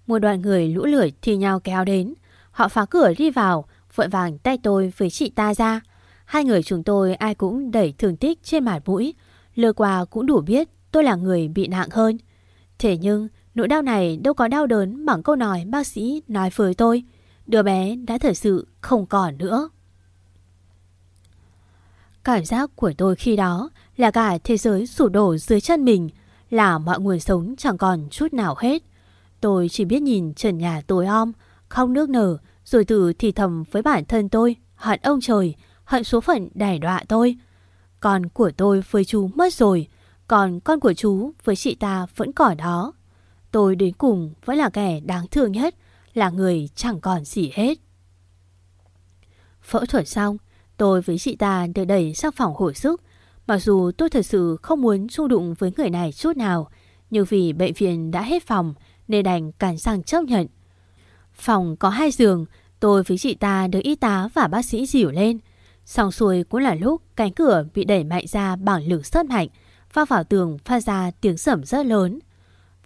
Một đoàn người lũ lưỡi thì nhau kéo đến. Họ phá cửa đi vào, vội vàng tay tôi với chị ta ra. Hai người chúng tôi ai cũng đẩy thương tích trên mặt mũi. Lừa qua cũng đủ biết tôi là người bị nặng hơn. Thế nhưng nỗi đau này đâu có đau đớn bằng câu nói bác sĩ nói với tôi. Đứa bé đã thật sự không còn nữa. Cảm giác của tôi khi đó là cả thế giới sụp đổ dưới chân mình, là mọi nguồn sống chẳng còn chút nào hết. Tôi chỉ biết nhìn trần nhà tối om, không nước nở, rồi tự thì thầm với bản thân tôi, hận ông trời, hận số phận đẻ đọa tôi. Con của tôi với chú mất rồi, còn con của chú với chị ta vẫn còn đó. Tôi đến cùng vẫn là kẻ đáng thương nhất, là người chẳng còn gì hết. Phẫu thuật xong, tôi với chị ta được đẩy sang phòng hồi sức. Mặc dù tôi thật sự không muốn chung đụng với người này chút nào, Nhưng vì bệnh viện đã hết phòng nên đành cản sang chấp nhận. Phòng có hai giường, tôi với chị ta được y tá và bác sĩ dìu lên. Xong xuôi cũng là lúc cánh cửa bị đẩy mạnh ra bằng lực rất mạnh, va vào tường phát ra tiếng sẩm rất lớn.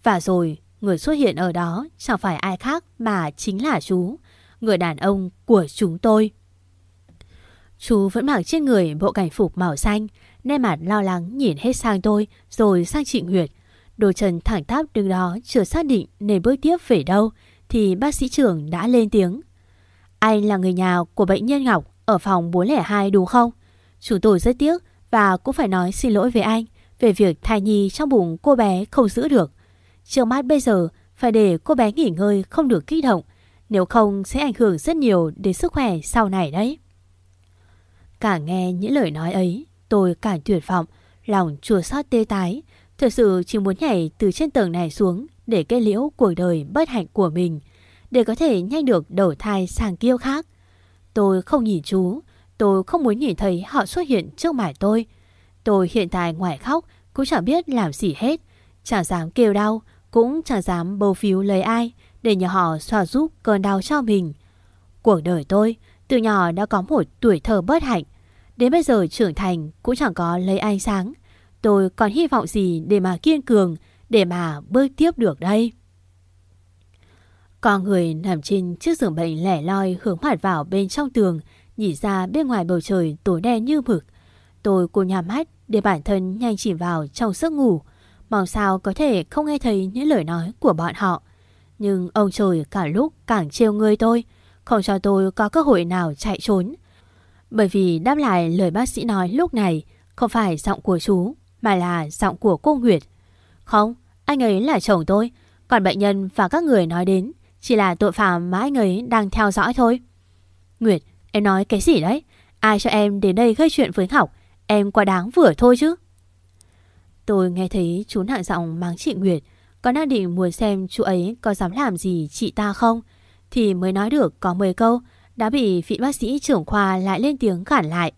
Và rồi, người xuất hiện ở đó chẳng phải ai khác mà chính là chú, người đàn ông của chúng tôi. Chú vẫn mặc trên người bộ cảnh phục màu xanh, nét mặt lo lắng nhìn hết sang tôi rồi sang chị Nguyệt. Đôi chân thẳng tháp đứng đó chưa xác định nên bước tiếp về đâu thì bác sĩ trưởng đã lên tiếng. Anh là người nhà của bệnh nhân Ngọc ở phòng 402 đúng không? Chúng tôi rất tiếc và cũng phải nói xin lỗi với anh về việc thai nhi trong bụng cô bé không giữ được. Trước mắt bây giờ phải để cô bé nghỉ ngơi không được kích động, nếu không sẽ ảnh hưởng rất nhiều đến sức khỏe sau này đấy. Càng nghe những lời nói ấy, tôi càng tuyệt vọng, lòng chua xót tê tái. Thật sự chỉ muốn nhảy từ trên tầng này xuống để cây liễu cuộc đời bất hạnh của mình, để có thể nhanh được đổ thai sang kiêu khác. Tôi không nhìn chú, tôi không muốn nhìn thấy họ xuất hiện trước mặt tôi. Tôi hiện tại ngoài khóc cũng chẳng biết làm gì hết, chẳng dám kêu đau, cũng chẳng dám bầu phiếu lấy ai để nhờ họ xoa giúp cơn đau cho mình. Cuộc đời tôi từ nhỏ đã có một tuổi thơ bất hạnh, đến bây giờ trưởng thành cũng chẳng có lấy ánh sáng. Tôi còn hy vọng gì để mà kiên cường, để mà bước tiếp được đây? Con người nằm trên chiếc giường bệnh lẻ loi hướng mặt vào bên trong tường, nhìn ra bên ngoài bầu trời tối đen như mực. Tôi cố nhắm mắt để bản thân nhanh chìm vào trong giấc ngủ, mong sao có thể không nghe thấy những lời nói của bọn họ. Nhưng ông trời cả lúc càng trêu người tôi, không cho tôi có cơ hội nào chạy trốn. Bởi vì đáp lại lời bác sĩ nói lúc này không phải giọng của chú, mà là giọng của cô Nguyệt. Không, anh ấy là chồng tôi, còn bệnh nhân và các người nói đến chỉ là tội phạm mà anh ấy đang theo dõi thôi. Nguyệt, em nói cái gì đấy? Ai cho em đến đây gây chuyện với Ngọc? Em quá đáng vừa thôi chứ. Tôi nghe thấy chú hạ giọng mắng chị Nguyệt, còn đang định muốn xem chú ấy có dám làm gì chị ta không, thì mới nói được có 10 câu, đã bị vị bác sĩ trưởng khoa lại lên tiếng cản lại.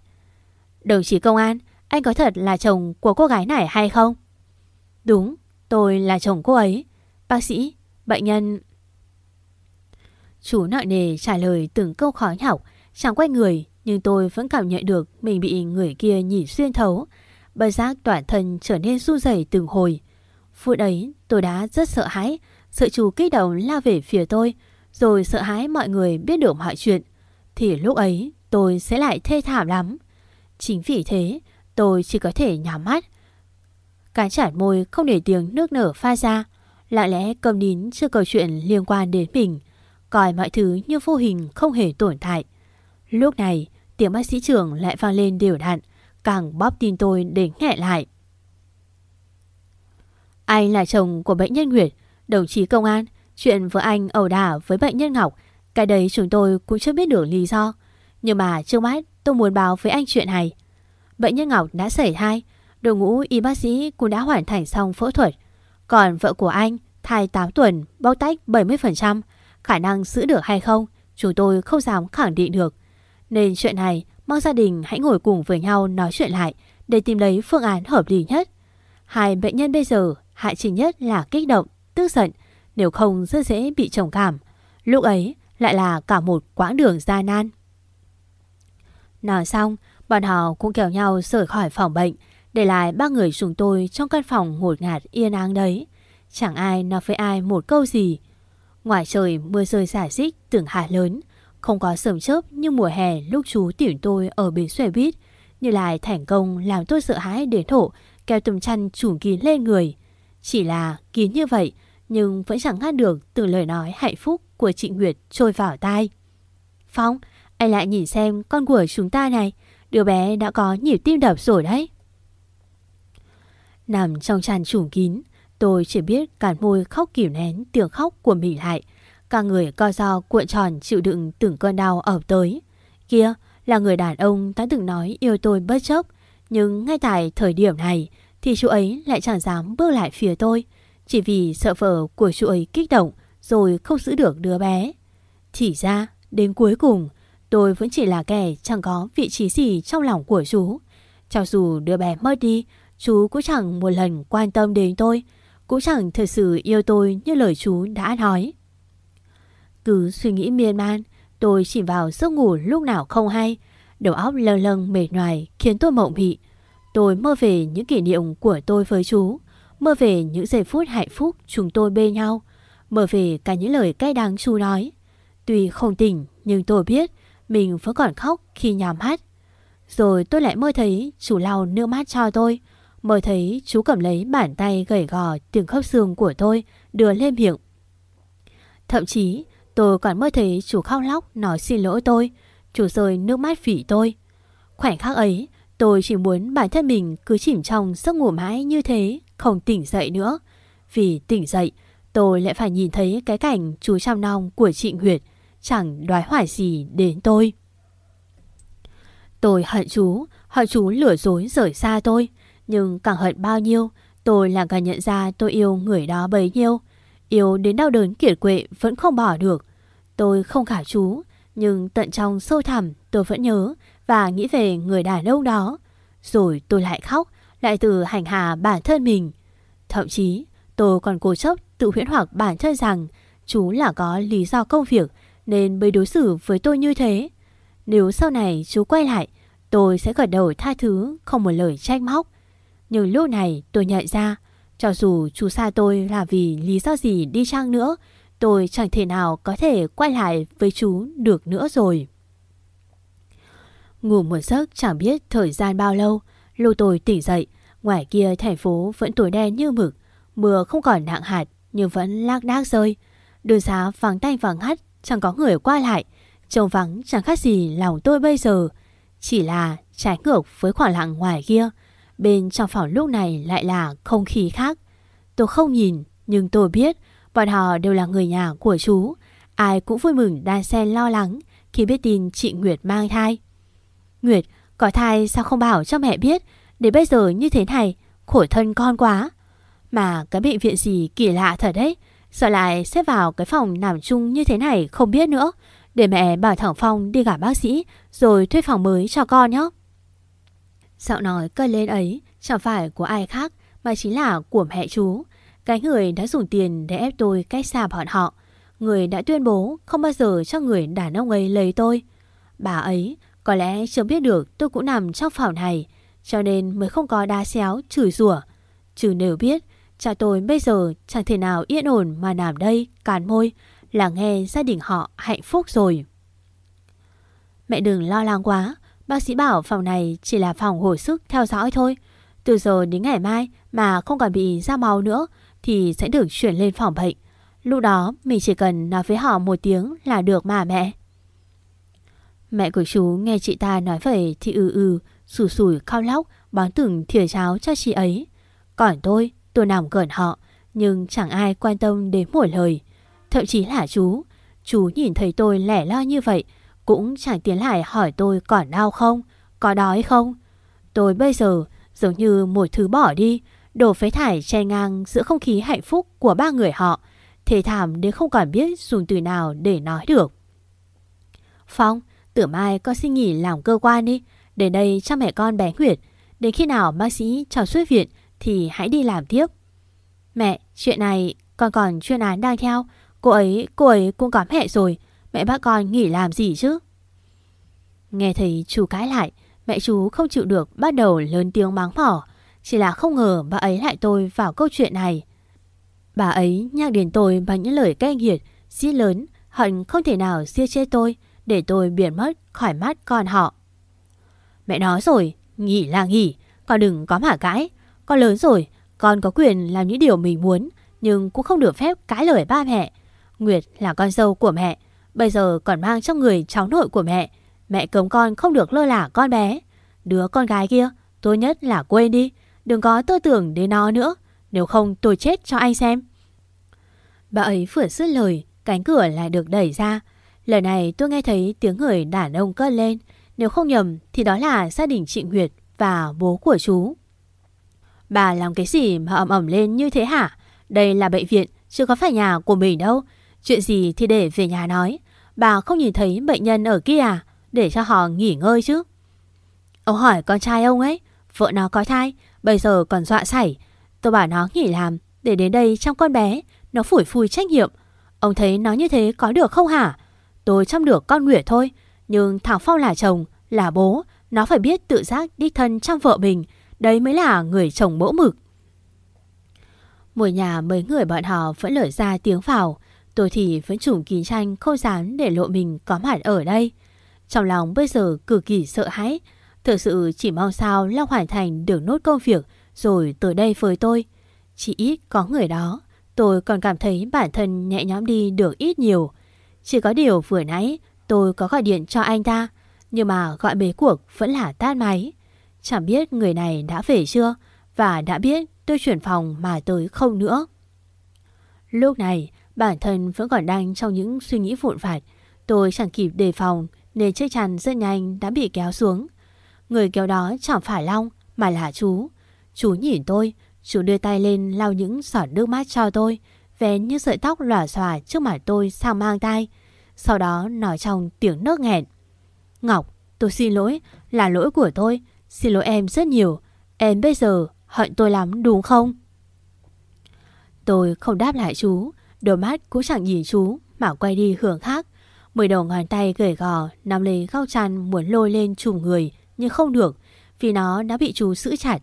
Đồng chí công an, anh có thật là chồng của cô gái này hay không? Đúng, tôi là chồng cô ấy. Bác sĩ, bệnh nhân... Chú nặng nề trả lời từng câu khó nhọc, chẳng quay người, nhưng tôi vẫn cảm nhận được mình bị người kia nhìn xuyên thấu. Bất giác toàn thân trở nên run rẩy từng hồi. Phút ấy tôi đã rất sợ hãi, sợ chú kích động la về phía tôi, rồi sợ hãi mọi người biết được mọi chuyện. Thì lúc ấy tôi sẽ lại thê thảm lắm. Chính vì thế tôi chỉ có thể nhắm mắt. Cán chặt môi không để tiếng nước nở pha ra. Lặng lẽ cầm nín chưa câu chuyện liên quan đến mình. Coi mọi thứ như vô hình không hề tổn hại Lúc này tiếng bác sĩ trưởng lại vang lên đều đặn. Càng bóp tin tôi để nghẹn lại. Anh là chồng của bệnh nhân Nguyệt, đồng chí công an. Chuyện với anh ẩu đả với bệnh nhân Ngọc, cái đấy chúng tôi cũng chưa biết được lý do. Nhưng mà trước mắt tôi muốn báo với anh chuyện này. Bệnh nhân Ngọc đã xảy thai, đội ngũ y bác sĩ cũng đã hoàn thành xong phẫu thuật. Còn vợ của anh, thai 8 tuần, bóc tách 70%, khả năng giữ được hay không, chúng tôi không dám khẳng định được. Nên chuyện này, mong gia đình hãy ngồi cùng với nhau nói chuyện lại để tìm lấy phương án hợp lý nhất. Hai bệnh nhân bây giờ hại chỉ nhất là kích động, tức giận, nếu không rất dễ bị trầm cảm. Lúc ấy lại là cả một quãng đường gian nan. Nói xong, bọn họ cũng kéo nhau rời khỏi phòng bệnh, để lại ba người chúng tôi trong căn phòng ngột ngạt yên áng đấy. Chẳng ai nói với ai một câu gì. Ngoài trời mưa rơi xả xích từng hạt lớn, không có sớm chớp như mùa hè lúc chú tìm tôi ở bến xe buýt, như lại thành công làm tôi sợ hãi đến thổ, kéo tùm chăn trùm kín lên người. Chỉ là kín như vậy, nhưng vẫn chẳng ngăn được từ lời nói hạnh phúc của chị Nguyệt trôi vào tai. Phong, anh lại nhìn xem con của chúng ta này, đứa bé đã có nhịp tim đập rồi đấy. Nằm trong tràn trùng kín, tôi chỉ biết cản môi khóc kiểu nén tiếng khóc của mình lại. Cả người co do cuộn tròn chịu đựng từng cơn đau ở tới. Kia là người đàn ông đã từng nói yêu tôi bất chấp, nhưng ngay tại thời điểm này thì chú ấy lại chẳng dám bước lại phía tôi. Chỉ vì sợ vợ của chú ấy kích động rồi không giữ được đứa bé. Chỉ ra, đến cuối cùng, tôi vẫn chỉ là kẻ chẳng có vị trí gì trong lòng của chú. Cho dù đứa bé mất đi, chú cũng chẳng một lần quan tâm đến tôi. cũng chẳng thật sự yêu tôi như lời chú đã nói. Cứ suy nghĩ miên man, tôi chỉ vào giấc ngủ lúc nào không hay, đầu óc lơ lâng mệt nhoài khiến tôi mộng mị. Tôi mơ về những kỷ niệm của tôi với chú, mơ về những giây phút hạnh phúc chúng tôi bên nhau, mơ về cả những lời cay đắng chú nói. Tuy không tỉnh nhưng tôi biết mình vẫn còn khóc khi nhắm mắt. Rồi tôi lại mơ thấy chú lau nước mắt cho tôi, mơ thấy chú cầm lấy bàn tay gầy gò từng khớp xương của tôi đưa lên miệng. Thậm chí tôi còn mơ thấy chú khóc lóc nói xin lỗi tôi, chú rơi nước mắt vì tôi. Khoảnh khắc ấy, tôi chỉ muốn bản thân mình cứ chìm trong giấc ngủ mãi như thế, không tỉnh dậy nữa. Vì tỉnh dậy, tôi lại phải nhìn thấy cái cảnh chú chăm nong của Trịnh Huyệt, chẳng đoái hoài gì đến tôi. Tôi hận chú, hận chú lừa dối rời xa tôi. Nhưng càng hận bao nhiêu, tôi là càng nhận ra tôi yêu người đó bấy nhiêu. Yêu đến đau đớn kiệt quệ vẫn không bỏ được. Tôi không khả chú, nhưng tận trong sâu thẳm tôi vẫn nhớ và nghĩ về người đàn ông đó. Rồi tôi lại khóc, lại từ hành hạ bản thân mình. Thậm chí tôi còn cố chấp tự huyễn hoặc bản thân rằng chú là có lý do công việc nên mới đối xử với tôi như thế. Nếu sau này chú quay lại, tôi sẽ gật đầu tha thứ, không một lời trách móc. Nhưng lúc này tôi nhận ra, cho dù chú xa tôi là vì lý do gì đi chăng nữa, tôi chẳng thể nào có thể quay lại với chú được nữa rồi. Ngủ một giấc chẳng biết thời gian bao lâu, lâu tôi tỉnh dậy, ngoài kia thành phố vẫn tối đen như mực, mưa không còn nặng hạt nhưng vẫn lác đác rơi. Đường xá vắng tay vắng hắt, chẳng có người qua lại, trông vắng chẳng khác gì lòng tôi bây giờ. Chỉ là trái ngược với khoảng lặng ngoài kia, bên trong phòng lúc này lại là không khí khác. Tôi không nhìn, nhưng tôi biết bọn họ đều là người nhà của chú. Ai cũng vui mừng đan xen lo lắng khi biết tin chị Nguyệt mang thai. Nguyệt, có thai sao không bảo cho mẹ biết, để bây giờ như thế này, khổ thân con quá. Mà cái bệnh viện gì kỳ lạ thật đấy, sợ lại xếp vào cái phòng nằm chung như thế này không biết nữa. Để mẹ bảo thẳng Phong đi gặp bác sĩ, rồi thuê phòng mới cho con nhé. Giọng nói cất lên ấy, chẳng phải của ai khác, mà chính là của mẹ chú. Cái người đã dùng tiền để ép tôi cách xa bọn họ. Người đã tuyên bố không bao giờ cho người đàn ông ấy lấy tôi. Bà ấy, có lẽ chưa biết được tôi cũng nằm trong phòng này, cho nên mới không có đá xéo, chửi rủa. Chứ nếu biết cha tôi bây giờ chẳng thể nào yên ổn mà nằm đây càn môi là nghe gia đình họ hạnh phúc rồi. Mẹ đừng lo lắng quá, bác sĩ bảo phòng này chỉ là phòng hồi sức theo dõi thôi. Từ giờ đến ngày mai mà không còn bị ra máu nữa thì sẽ được chuyển lên phòng bệnh. Lúc đó mình chỉ cần nói với họ một tiếng là được mà mẹ. Mẹ của chú nghe chị ta nói vậy thì ừ ừ, sủi sủi khao lóc bón từng thìa cháo cho chị ấy. Còn tôi, tôi nằm gần họ, nhưng chẳng ai quan tâm đến một lời. Thậm chí là chú, chú nhìn thấy tôi lẻ lo như vậy, cũng chẳng tiến lại hỏi tôi còn đau không, có đói không. Tôi bây giờ giống như một thứ bỏ đi, đổ phế thải che ngang giữa không khí hạnh phúc của ba người họ, thề thảm đến không còn biết dùng từ nào để nói được. Phong, tưởng mai con xin nghỉ làm cơ quan đi, đến đây chăm mẹ con bé Nguyệt, đến khi nào bác sĩ cho xuất viện thì hãy đi làm tiếp. Mẹ, chuyện này con còn chuyên án đang theo, Cô ấy, cô ấy cũng có mẹ rồi. Mẹ bác con nghỉ làm gì chứ? Nghe thấy chú cãi lại Mẹ chú không chịu được bắt đầu lớn tiếng mắng mỏ. Chỉ là không ngờ bà ấy lại tôi vào câu chuyện này. Bà ấy nhắc đến tôi bằng những lời cay nghiệt Giết lớn Hận không thể nào giết chết tôi Để tôi biến mất khỏi mắt con họ. Mẹ nói rồi Nghỉ là nghỉ còn đừng có mà cãi. Con lớn rồi Con có quyền làm những điều mình muốn Nhưng cũng không được phép cãi lời ba mẹ Nguyệt là con dâu của mẹ, bây giờ còn mang trong người cháu nội của mẹ. Mẹ cấm con không được lơ là con bé. Đứa con gái kia, tôi nhất là quên đi. Đừng có tư tưởng đến nó nữa, nếu không tôi chết cho anh xem. Bà ấy vừa dứt lời, cánh cửa lại được đẩy ra. Lần này tôi nghe thấy tiếng người đàn ông cất lên. Nếu không nhầm thì đó là gia đình chị Nguyệt và bố của chú. Bà làm cái gì mà ẩm ẩm lên như thế hả? Đây là bệnh viện, chứ có phải nhà của mình đâu. Chuyện gì thì để về nhà nói Bà không nhìn thấy bệnh nhân ở kia à Để cho họ nghỉ ngơi chứ Ông hỏi con trai ông ấy Vợ nó có thai Bây giờ còn dọa xảy Tôi bảo nó nghỉ làm Để đến đây trong con bé, nó phủi phui trách nhiệm. Ông thấy nó như thế có được không hả? Tôi chăm được con Nguyệt thôi, nhưng thảo Phong là chồng, là bố, nó phải biết tự giác đi thân chăm vợ mình, đấy mới là người chồng mẫu mực. Mùi nhà mấy người bọn họ vẫn lở ra tiếng vào, tôi thì vẫn trùng kín tranh không dám để lộ mình có mặt ở đây. Trong lòng bây giờ cực kỳ sợ hãi, thực sự chỉ mong sao Long hoàn thành được nốt công việc rồi tới đây với tôi. Chỉ ít có người đó, tôi còn cảm thấy bản thân nhẹ nhõm đi được ít nhiều. Chỉ có điều vừa nãy tôi có gọi điện cho anh ta, nhưng mà gọi bế cuộc vẫn là tắt máy. Chẳng biết người này đã về chưa và đã biết tôi chuyển phòng mà tới không nữa. Lúc này, bản thân vẫn còn đang trong những suy nghĩ vụn vặt. Tôi chẳng kịp đề phòng nên chiếc chăn rất nhanh đã bị kéo xuống. Người kéo đó chẳng phải Long mà là chú. Chú nhìn tôi, chú đưa tay lên lau những giọt nước mắt cho tôi, vén như sợi tóc lòa xòa trước mặt tôi sang mang tay. Sau đó nói trong tiếng nước nghẹn. Ngọc, tôi xin lỗi, là lỗi của tôi. Xin lỗi em rất nhiều. Em bây giờ hận tôi lắm đúng không? Tôi không đáp lại chú, đôi mắt cũng chẳng nhìn chú mà quay đi hướng khác. Mười đầu ngón tay gầy gò nắm lấy góc chăn muốn lôi lên trùm người nhưng không được vì nó đã bị chú giữ chặt.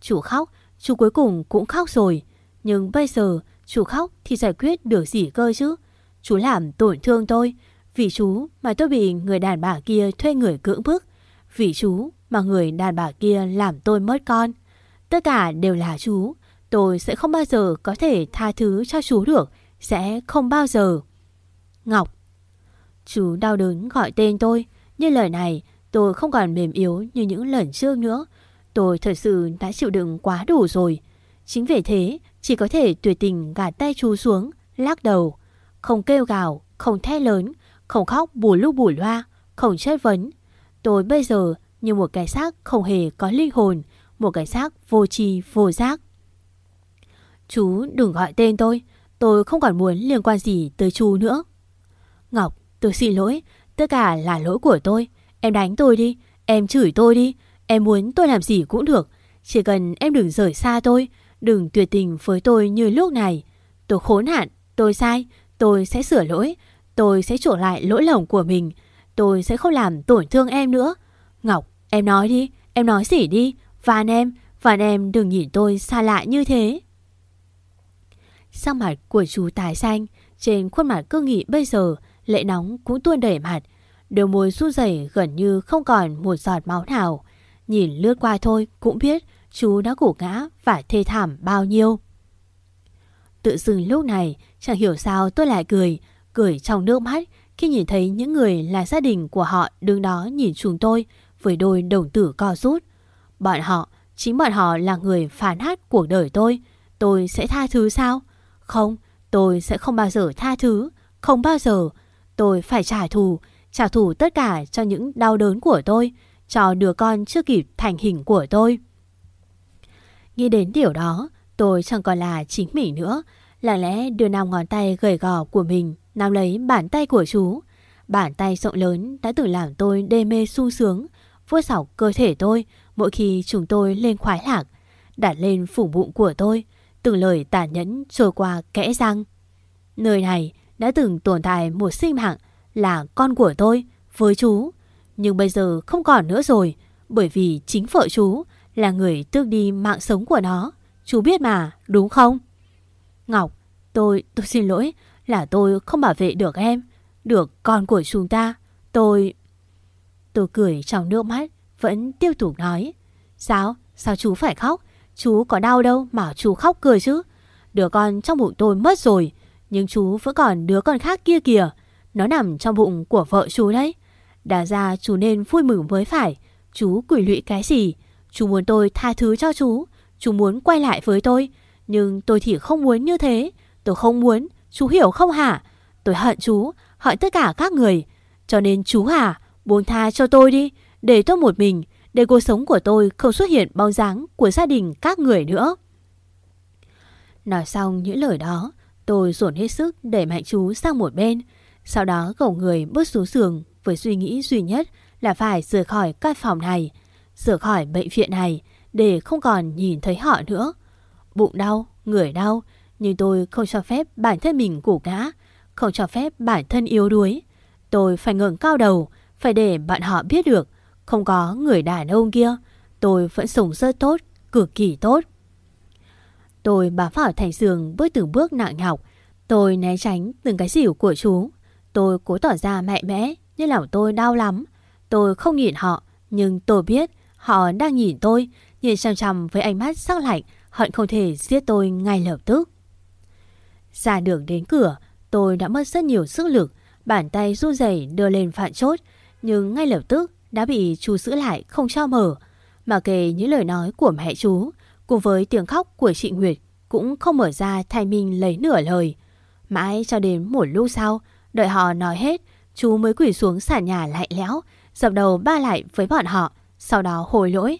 Chú khóc, chú cuối cùng cũng khóc rồi. Nhưng bây giờ chú khóc thì giải quyết được gì cơ chứ? Chú làm tổn thương tôi. Vì chú mà tôi bị người đàn bà kia thuê người cưỡng bức. Vì chú mà người đàn bà kia làm tôi mất con. Tất cả đều là chú. Tôi sẽ không bao giờ có thể tha thứ cho chú được. Sẽ không bao giờ. Ngọc. Chú đau đớn gọi tên tôi. Như lời này tôi không còn mềm yếu như những lần trước nữa. Tôi thật sự đã chịu đựng quá đủ rồi. Chính vì thế chỉ có thể tuyệt tình gạt tay chú xuống, lắc đầu. Không kêu gào, không thét lớn, không khóc bù lúc bù loa, không chất vấn. Tôi bây giờ như một cái xác không hề có linh hồn, một cái xác vô tri vô giác. Chú đừng gọi tên tôi, tôi không còn muốn liên quan gì tới chú nữa. Ngọc, tôi xin lỗi, tất cả là lỗi của tôi. Em đánh tôi đi, em chửi tôi đi, em muốn tôi làm gì cũng được. Chỉ cần em đừng rời xa tôi, đừng tuyệt tình với tôi như lúc này. Tôi khốn hạn, tôi sai, tôi sẽ sửa lỗi, tôi sẽ chuộc lại lỗi lầm của mình. Tôi sẽ không làm tổn thương em nữa. Ngọc, em nói đi, em nói gì đi, Van em, van em đừng nhìn tôi xa lạ như thế. Sắc mặt của chú tài xanh, trên khuôn mặt cương nghị bây giờ, lệ nóng cũng tuôn đầy mặt. Đôi môi su rẩy gần như không còn một giọt máu nào. Nhìn lướt qua thôi cũng biết chú đã gục ngã và thê thảm bao nhiêu. Tự dưng lúc này chẳng hiểu sao tôi lại cười, cười trong nước mắt khi nhìn thấy những người là gia đình của họ đứng đó nhìn chúng tôi với đôi đồng tử co rút. Bọn họ, chính bọn họ là người phản hát cuộc đời tôi. Tôi sẽ tha thứ sao? Không, tôi sẽ không bao giờ tha thứ. Không bao giờ. Tôi phải trả thù. Trả thù tất cả cho những đau đớn của tôi. Cho đứa con chưa kịp thành hình của tôi. Nghĩ đến điều đó, tôi chẳng còn là chính mình nữa. Lặng lẽ đưa năm ngón tay gầy gò của mình nắm lấy bàn tay của chú. Bàn tay rộng lớn đã từng làm tôi đê mê sung sướng, vuốt sọc cơ thể tôi, Mỗi khi chúng tôi lên khoái lạc, đặt lên phủ bụng của tôi, từng lời tàn nhẫn trôi qua kẽ răng. Nơi này đã từng tồn tại một sinh mạng là con của tôi với chú. Nhưng bây giờ không còn nữa rồi, bởi vì chính vợ chú là người tước đi mạng sống của nó. Chú biết mà, đúng không? Ngọc, tôi, tôi xin lỗi là tôi không bảo vệ được em, được con của chúng ta. Tôi... Tôi cười trong nước mắt, vẫn tiêu tục nói. Sao? Sao chú phải khóc? Chú có đau đâu mà chú khóc cười chứ. Đứa con trong bụng tôi mất rồi. Nhưng chú vẫn còn đứa con khác kia kìa. Nó nằm trong bụng của vợ chú đấy. Đã ra chú nên vui mừng mới phải. Chú quỷ lụy cái gì? Chú muốn tôi tha thứ cho chú. Chú muốn quay lại với tôi. Nhưng tôi thì không muốn như thế. Tôi không muốn. Chú hiểu không hả? Tôi hận chú. Hận tất cả các người. Cho nên chú hả? Buông tha cho tôi đi. Để tôi một mình để cuộc sống của tôi không xuất hiện bóng dáng của gia đình các người nữa. Nói xong những lời đó, tôi dồn hết sức đẩy mạnh chú sang một bên. Sau đó gầu người bước xuống giường với suy nghĩ duy nhất là phải rời khỏi căn phòng này, rời khỏi bệnh viện này để không còn nhìn thấy họ nữa. Bụng đau, người đau, nhưng tôi không cho phép bản thân mình củ ngã, không cho phép bản thân yếu đuối. Tôi phải ngẩng cao đầu, phải để bạn họ biết được, không có người đàn ông kia, tôi vẫn sống rất tốt, cực kỳ tốt. Tôi bám vào thành giường bước từng bước nặng nhọc, tôi né tránh từng cái xỉu của chú. Tôi cố tỏ ra mạnh mẽ, nhưng lòng tôi đau lắm. Tôi không nhìn họ, nhưng tôi biết họ đang nhìn tôi, nhìn chằm chằm với ánh mắt sắc lạnh, hận không thể giết tôi ngay lập tức. Ra đường đến cửa, tôi đã mất rất nhiều sức lực, bàn tay run rẩy đưa lên phản chốt, nhưng ngay lập tức đã bị chú giữ lại không cho mở. Mà kể những lời nói của mẹ chú, cùng với tiếng khóc của chị Nguyệt cũng không mở ra thay mình lấy nửa lời. Mãi cho đến một lúc sau, đợi họ nói hết, chú mới quỳ xuống sàn nhà lạnh lẽo, dập đầu ba lại với bọn họ, sau đó hồi lỗi.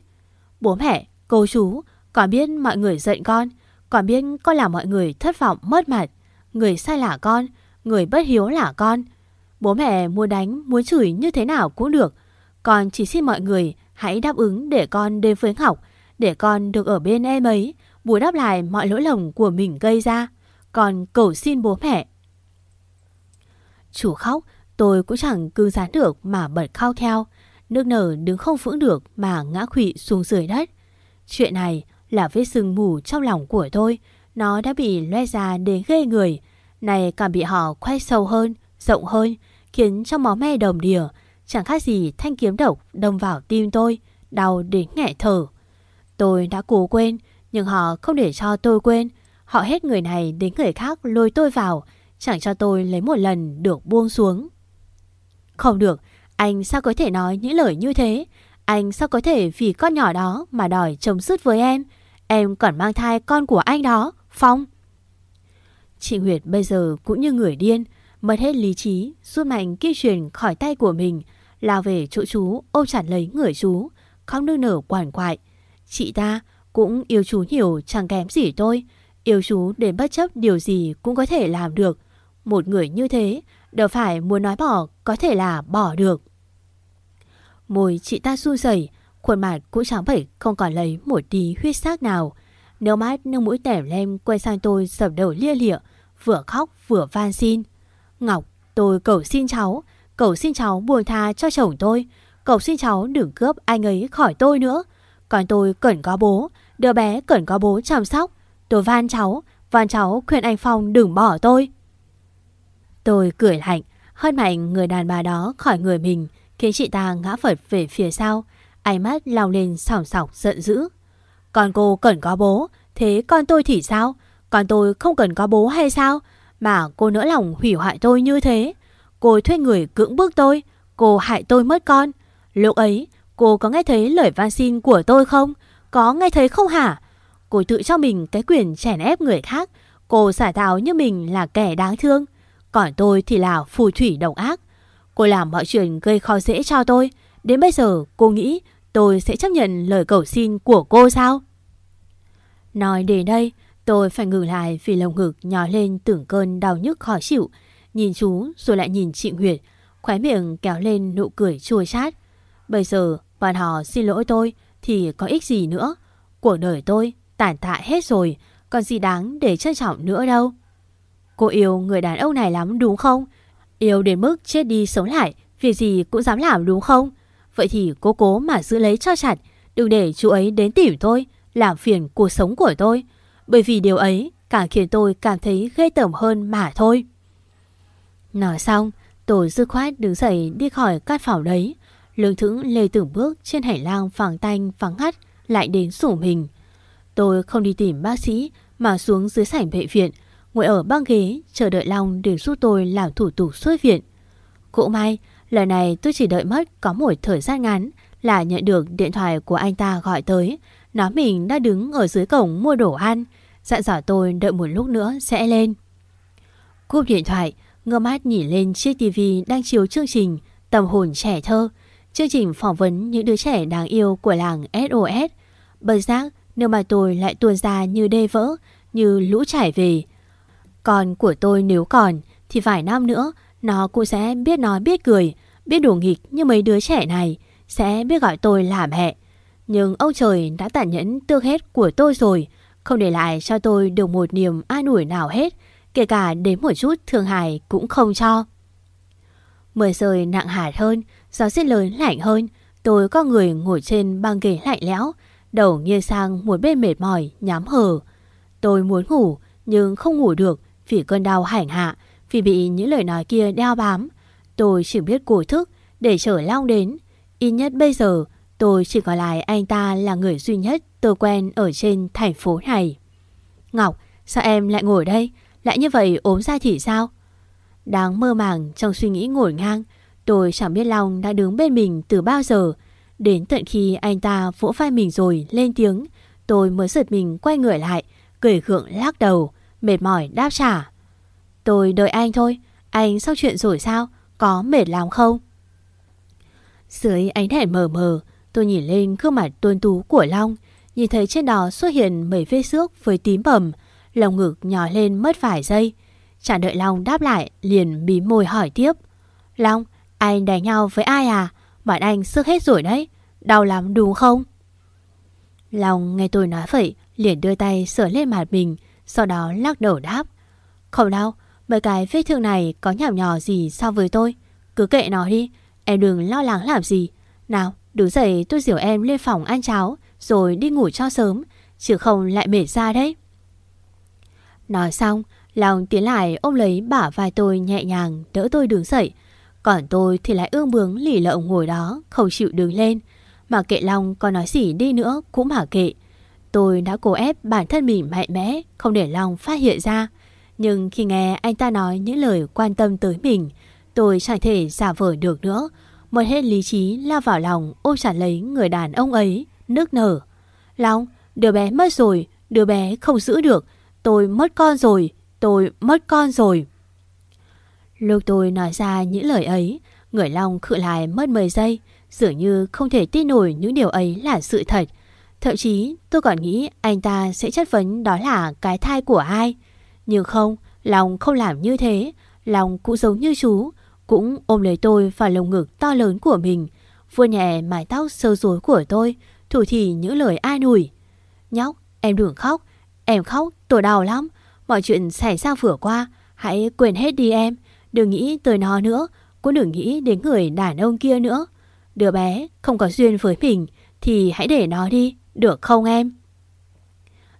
Bố mẹ, cô chú, có biết mọi người giận con, còn biết con làm mọi người thất vọng mất mặt. Người sai là con, người bất hiếu là con. Bố mẹ muốn đánh, muốn chửi như thế nào cũng được. Con chỉ xin mọi người hãy đáp ứng để con đến với học để con được ở bên em ấy, bù đắp lại mọi lỗi lầm của mình gây ra. Con cầu xin bố mẹ. Chủ khóc, tôi cũng chẳng cư gián được mà bật khao theo. Nước nở đứng không vững được mà ngã khụy xuống dưới đất. Chuyện này là vết sưng mù trong lòng của tôi. Nó đã bị loe ra đến ghê người. Này càng bị họ khoét sâu hơn, rộng hơn, khiến cho máu me đồng đìa. Chẳng khác gì thanh kiếm độc đâm vào tim tôi, đau đến nghẹt thở. Tôi đã cố quên, nhưng họ không để cho tôi quên. Họ hết người này đến người khác lôi tôi vào, chẳng cho tôi lấy một lần được buông xuống. Không được, anh sao có thể nói những lời như thế? Anh sao có thể vì con nhỏ đó mà đòi chồng sứt với em? Em còn mang thai con của anh đó, Phong. Chị Nguyệt bây giờ cũng như người điên, mất hết lý trí, rút mạnh kia truyền khỏi tay của mình, lao về chỗ chú ôm chặt lấy người chú, khóc nương nở quản quại. Chị ta cũng yêu chú nhiều chẳng kém gì tôi, yêu chú đến bất chấp điều gì cũng có thể làm được. Một người như thế, đâu phải muốn nói bỏ có thể là bỏ được. Môi chị ta su rẩy, khuôn mặt cũng trắng bệch không còn lấy một tí huyết sắc nào. Nếu mắt nước mũi tẻm lem quay sang tôi sập đầu lia lịa, vừa khóc vừa van xin. Ngọc, tôi cầu xin cháu, cầu xin cháu buông tha cho chồng tôi, cầu xin cháu đừng cướp anh ấy khỏi tôi nữa. Còn tôi cần có bố, đứa bé cần có bố chăm sóc. Tôi van cháu, van cháu khuyên anh Phong đừng bỏ tôi. Tôi cười lạnh, hất mạnh người đàn bà đó khỏi người mình, khiến chị ta ngã vật về phía sau, ánh mắt lao lên sòng sọc giận dữ. Con cô cần có bố, thế con tôi thì sao? Con tôi không cần có bố hay sao? Mà cô nỡ lòng hủy hoại tôi như thế. Cô thuê người cưỡng bức tôi, cô hại tôi mất con. Lúc ấy, cô có nghe thấy lời van xin của tôi không? Có nghe thấy không hả? Cô tự cho mình cái quyền chèn ép người khác. Cô xả tạo như mình là kẻ đáng thương. Còn tôi thì là phù thủy độc ác. Cô làm mọi chuyện gây khó dễ cho tôi. Đến bây giờ cô nghĩ tôi sẽ chấp nhận lời cầu xin của cô sao? Nói đến đây, tôi phải ngừng lại vì lồng ngực nhói lên tưởng cơn đau nhức khó chịu. Nhìn chú rồi lại nhìn chị Nguyệt, khóe miệng kéo lên nụ cười chua chát. Bây giờ bọn họ xin lỗi tôi thì có ích gì nữa. Cuộc đời tôi tàn tạ hết rồi, còn gì đáng để trân trọng nữa đâu. Cô yêu người đàn ông này lắm đúng không? Yêu đến mức chết đi sống lại, việc gì cũng dám làm đúng không? Vậy thì cố cố mà giữ lấy cho chặt, đừng để chú ấy đến tìm tôi, làm phiền cuộc sống của tôi. Bởi vì điều ấy càng khiến tôi cảm thấy ghê tởm hơn mà thôi. Nói xong, tôi dư khoát đứng dậy đi khỏi căn phòng đấy. Lương thững lê từng bước trên hành lang phẳng tanh vắng ngắt lại đến sủ mình. Tôi không đi tìm bác sĩ mà xuống dưới sảnh bệnh viện, ngồi ở băng ghế chờ đợi Long để giúp tôi làm thủ tục xuất viện. Cũng may, lần này tôi chỉ đợi mất có một thời gian ngắn là nhận được điện thoại của anh ta gọi tới, nói mình đã đứng ở dưới cổng mua đồ ăn, dặn dò tôi đợi một lúc nữa sẽ lên. Cúp điện thoại, ngơ mắt nhìn lên chiếc tivi đang chiếu chương trình Tầm hồn trẻ thơ, chương trình phỏng vấn những đứa trẻ đáng yêu của làng SOS. Bật giác, nếu mà tôi lại tuôn ra như đê vỡ, như lũ trải về, con của tôi nếu còn thì vài năm nữa nó cũng sẽ biết nói biết cười, biết đùa nghịch như mấy đứa trẻ này, sẽ biết gọi tôi là mẹ. Nhưng ông trời đã tàn nhẫn tước hết của tôi rồi, không để lại cho tôi được một niềm an ủi nào hết, kể cả đến một chút thương hại cũng không cho. Mưa rơi nặng hạt hơn, gió rét lớn lạnh hơn, tôi có người ngồi trên băng ghế lạnh lẽo, đầu nghiêng sang một bên mệt mỏi, nhắm hờ. Tôi muốn ngủ, nhưng không ngủ được vì cơn đau hành hạ, vì bị những lời nói kia đeo bám. Tôi chỉ biết cố thức để chở Long đến. Ít nhất bây giờ, tôi chỉ còn lại anh ta là người duy nhất tôi quen ở trên thành phố này. Ngọc, sao em lại ngồi đây? Lại như vậy ốm ra thì sao? Đáng mơ màng trong suy nghĩ ngồi ngang, tôi chẳng biết Long đã đứng bên mình từ bao giờ. Đến tận khi anh ta vỗ vai mình rồi lên tiếng, tôi mới giật mình quay người lại, cười gượng lắc đầu, mệt mỏi đáp trả. Tôi đợi anh thôi, anh sau chuyện rồi sao? Có mệt lắm không? Dưới ánh đèn mờ mờ, tôi nhìn lên gương mặt tuôn tú của Long, nhìn thấy trên đó xuất hiện mấy vết xước với tím bầm, lồng ngực nhỏ lên mất vài giây. chả đợi Long đáp lại, liền bí môi hỏi tiếp. Long, anh đánh nhau với ai à? Bạn anh sức hết rồi đấy, đau lắm đúng không? Long nghe tôi nói vậy, liền đưa tay sửa lên mặt mình, sau đó lắc đầu đáp. Không đau, mấy cái vết thương này có nhảm nhỏ gì so với tôi. Cứ kệ nó đi, em đừng lo lắng làm gì. Nào, đứng dậy tôi dìu em lên phòng ăn cháo, rồi đi ngủ cho sớm, chứ không lại mệt ra đấy. Nói xong, Long tiến lại ôm lấy bả vai tôi nhẹ nhàng đỡ tôi đứng dậy. Còn tôi thì lại ương bướng lì lợm ngồi đó, không chịu đứng lên. Mà kệ Long có nói gì đi nữa cũng mà kệ. Tôi đã cố ép bản thân mình mạnh mẽ, không để Long phát hiện ra. Nhưng khi nghe anh ta nói những lời quan tâm tới mình, tôi chẳng thể giả vờ được nữa. Một hết lý trí lao vào lòng ôm chặt lấy người đàn ông ấy, nước nở. Long, đứa bé mất rồi, đứa bé không giữ được. Tôi mất con rồi, tôi mất con rồi. Lúc tôi nói ra những lời ấy, người Long khự lại mất 10 giây, dường như không thể tin nổi những điều ấy là sự thật. Thậm chí tôi còn nghĩ anh ta sẽ chất vấn đó là cái thai của ai. Nhưng không, lòng không làm như thế. lòng cũng giống như chú, cũng ôm lấy tôi vào lồng ngực to lớn của mình, vua nhẹ mái tóc sơ rối của tôi, thủ thì những lời an ủi. Nhóc, em đừng khóc, em khóc, tôi đau lắm. Mọi chuyện xảy ra vừa qua, hãy quên hết đi em. Đừng nghĩ tới nó nữa, cũng đừng nghĩ đến người đàn ông kia nữa. Đứa bé không có duyên với mình thì hãy để nó đi, được không em?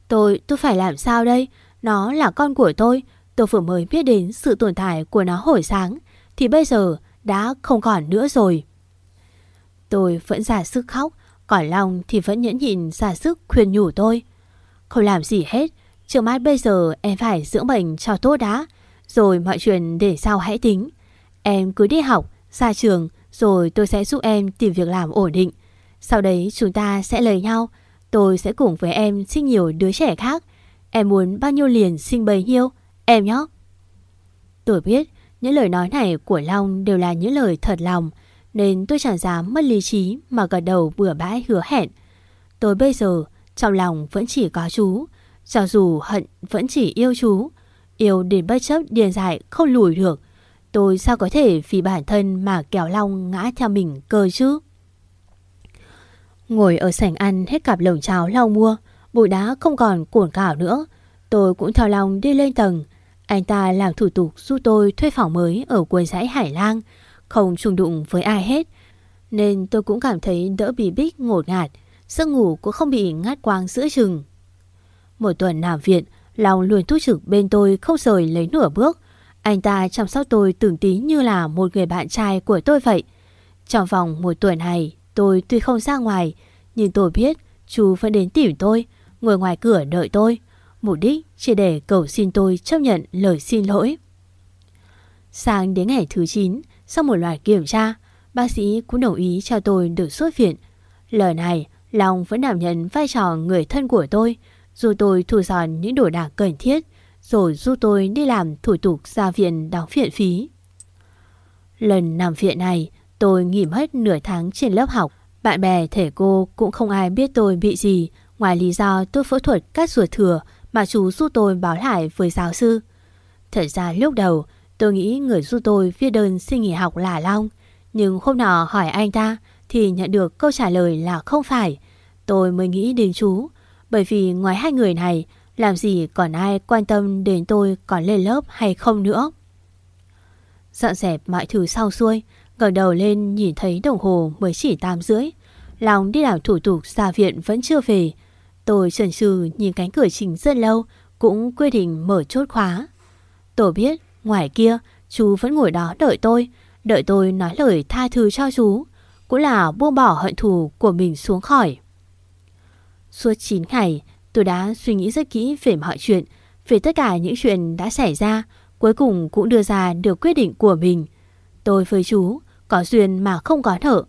Tôi, tôi phải làm sao đây? Nó là con của tôi, tôi vừa mới biết đến sự tồn tại của nó hồi sáng, thì bây giờ đã không còn nữa rồi. Tôi vẫn giả sức khóc, còn Long thì vẫn nhẫn nhịn giả sức khuyên nhủ tôi. Không làm gì hết, trước mắt bây giờ em phải dưỡng bệnh cho tốt đã, rồi mọi chuyện để sau hãy tính. Em cứ đi học, ra trường, rồi tôi sẽ giúp em tìm việc làm ổn định. Sau đấy chúng ta sẽ lời nhau, tôi sẽ cùng với em sinh nhiều đứa trẻ khác. Em muốn bao nhiêu liền sinh bấy nhiêu, em nhé. Tôi biết những lời nói này của Long đều là những lời thật lòng, nên tôi chẳng dám mất lý trí mà gật đầu bừa bãi hứa hẹn. Tôi bây giờ trong lòng vẫn chỉ có chú, cho dù hận vẫn chỉ yêu chú, yêu đến bất chấp điền dại không lùi được. Tôi sao có thể vì bản thân mà kéo Long ngã theo mình cơ chứ? Ngồi ở sảnh ăn hết cặp lồng cháo Long mua, bụi đá không còn cuộn cảo nữa. Tôi cũng theo lòng đi lên tầng. Anh ta làm thủ tục giúp tôi thuê phòng mới ở quần dãy Hải Lang, không trùng đụng với ai hết. Nên tôi cũng cảm thấy đỡ bị bích ngột ngạt, giấc ngủ cũng không bị ngát quang giữa chừng. Một tuần nằm viện, Long luôn thúc trực bên tôi không rời lấy nửa bước. Anh ta chăm sóc tôi từng tí như là một người bạn trai của tôi vậy. Trong vòng một tuần này, tôi tuy không ra ngoài, nhưng tôi biết chú vẫn đến tìm tôi, ngồi ngoài cửa đợi tôi. Mục đích chỉ để cầu xin tôi chấp nhận lời xin lỗi. Sang đến ngày thứ 9, sau một loạt kiểm tra, bác sĩ cũng đồng ý cho tôi được xuất viện. Lời này, Long vẫn đảm nhận vai trò người thân của tôi, dù tôi thu dọn những đồ đạc cần thiết, rồi giúp tôi đi làm thủ tục ra viện đóng viện phí. Lần nằm viện này, tôi nghỉ mất nửa tháng trên lớp học. Bạn bè, thể cô cũng không ai biết tôi bị gì, ngoài lý do tôi phẫu thuật cắt ruột thừa mà chú giúp tôi báo lại với giáo sư. Thật ra lúc đầu, tôi nghĩ người giúp tôi viết đơn xin nghỉ học là Long. Nhưng hôm nọ hỏi anh ta thì nhận được câu trả lời là không phải. Tôi mới nghĩ đến chú. Bởi vì ngoài hai người này, Làm gì còn ai quan tâm đến tôi còn lên lớp hay không nữa. Dọn dẹp mọi thứ sau xuôi, ngẩng đầu lên nhìn thấy đồng hồ mới chỉ 8 rưỡi. Lòng đi làm thủ tục ra viện vẫn chưa về. Tôi chần chừ nhìn cánh cửa chính rất lâu, cũng quyết định mở chốt khóa. Tôi biết, ngoài kia, chú vẫn ngồi đó đợi tôi, đợi tôi nói lời tha thứ cho chú, cũng là buông bỏ hận thù của mình xuống khỏi. Suốt 9 ngày, tôi đã suy nghĩ rất kỹ về mọi chuyện, về tất cả những chuyện đã xảy ra, cuối cùng cũng đưa ra được quyết định của mình. Tôi với chú, có duyên mà không có nợ,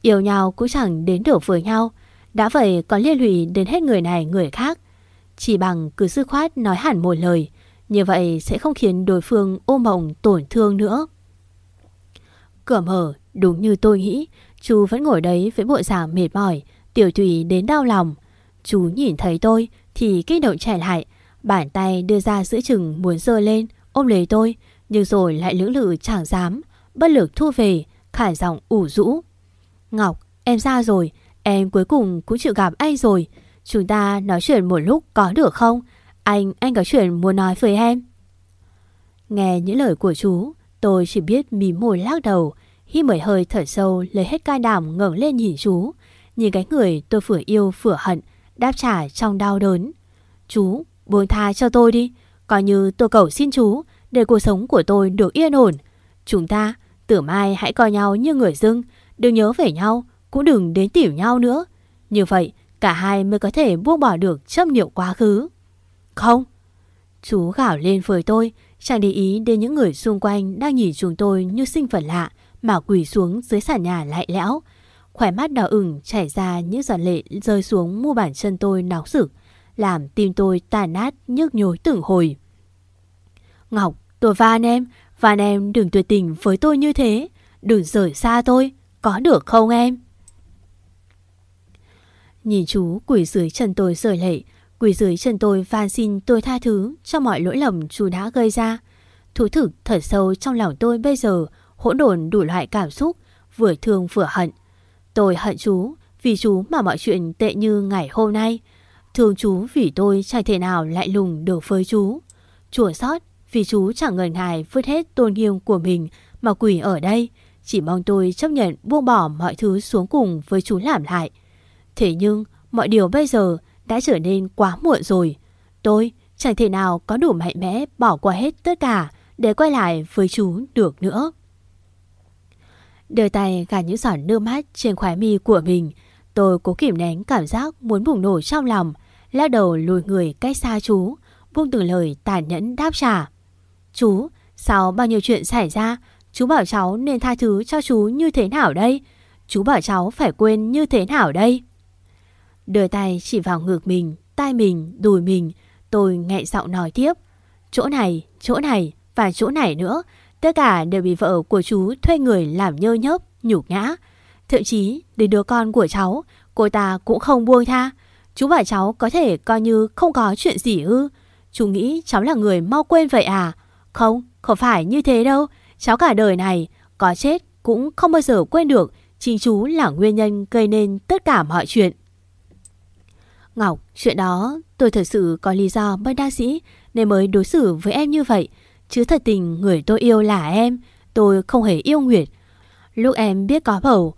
yêu nhau cũng chẳng đến được với nhau, đã vậy còn liên lụy đến hết người này người khác. Chỉ bằng cứ dư khoát nói hẳn một lời, như vậy sẽ không khiến đối phương ôm mộng tổn thương nữa. Cửa mở, đúng như tôi nghĩ, chú vẫn ngồi đấy với bộ dạng mệt mỏi, tiểu thủy đến đau lòng. Chú nhìn thấy tôi thì kích động chạy lại, bàn tay đưa ra giữa chừng muốn rơi lên, ôm lấy tôi, nhưng rồi lại lưỡng lự chẳng dám, bất lực thu về, khả giọng ủ rũ. Ngọc, em ra rồi, em cuối cùng cũng chịu gặp anh rồi. Chúng ta nói chuyện một lúc có được không? Anh, anh có chuyện muốn nói với em. Nghe những lời của chú, tôi chỉ biết mím môi lắc đầu, hít một hơi thở sâu lấy hết cai đảm ngẩng lên nhìn chú. Nhìn cái người tôi vừa yêu vừa hận, đáp trả trong đau đớn. Chú, buông tha cho tôi đi, coi như tôi cầu xin chú để cuộc sống của tôi được yên ổn. Chúng ta, từ mai hãy coi nhau như người dưng, đừng nhớ về nhau, cũng đừng đến tìm nhau nữa. Như vậy, cả hai mới có thể buông bỏ được chấp niệm quá khứ. Không. Chú gào lên với tôi, chẳng để ý đến những người xung quanh đang nhìn chúng tôi như sinh vật lạ mà quỳ xuống dưới sàn nhà lại lẽo. Khỏe mắt đỏ ửng chảy ra những giọt lệ rơi xuống mu bàn chân tôi nóng rực, làm tim tôi tàn nát nhức nhối từng hồi. Ngọc, tôi van em, van em đừng tuyệt tình với tôi như thế, đừng rời xa tôi, có được không em? Nhìn chú quỳ dưới chân tôi rời lệ, quỳ dưới chân tôi van xin tôi tha thứ cho mọi lỗi lầm chú đã gây ra. Thú thực thật sâu trong lòng tôi bây giờ hỗn độn đủ loại cảm xúc, vừa thương vừa hận. Tôi hận chú vì chú mà mọi chuyện tệ như ngày hôm nay. Thương chú vì tôi chẳng thể nào lại lùng được với chú. Chùa sót vì chú chẳng ngần ngại vứt hết tôn nghiêm của mình mà quỳ ở đây. Chỉ mong tôi chấp nhận buông bỏ mọi thứ xuống cùng với chú làm lại. Thế nhưng mọi điều bây giờ đã trở nên quá muộn rồi. Tôi chẳng thể nào có đủ mạnh mẽ bỏ qua hết tất cả để quay lại với chú được nữa. Đưa tay gạt những giọt nước mắt trên khóe mi của mình. Tôi cố kìm nén cảm giác muốn bùng nổ trong lòng. Lắc đầu lùi người cách xa chú. Buông từng lời tàn nhẫn đáp trả. Chú, sau bao nhiêu chuyện xảy ra, chú bảo cháu nên tha thứ cho chú như thế nào đây? Chú bảo cháu phải quên như thế nào đây? Đưa tay chỉ vào ngực mình, tai mình, đùi mình. Tôi nghẹn giọng nói tiếp. Chỗ này, chỗ này và chỗ này nữa. Tất cả đều bị vợ của chú thuê người làm nhơ nhớp, nhục nhã. Thậm chí đến đứa con của cháu, cô ta cũng không buông tha. Chú bảo cháu có thể coi như không có chuyện gì ư. Chú nghĩ cháu là người mau quên vậy à? Không, không phải như thế đâu. Cháu cả đời này, có chết cũng không bao giờ quên được chính chú là nguyên nhân gây nên tất cả mọi chuyện. Ngọc, chuyện đó tôi thật sự có lý do bất đa sĩ nên mới đối xử với em như vậy. Chứ thật tình người tôi yêu là em, tôi không hề yêu Nguyệt. Lúc em biết có bầu,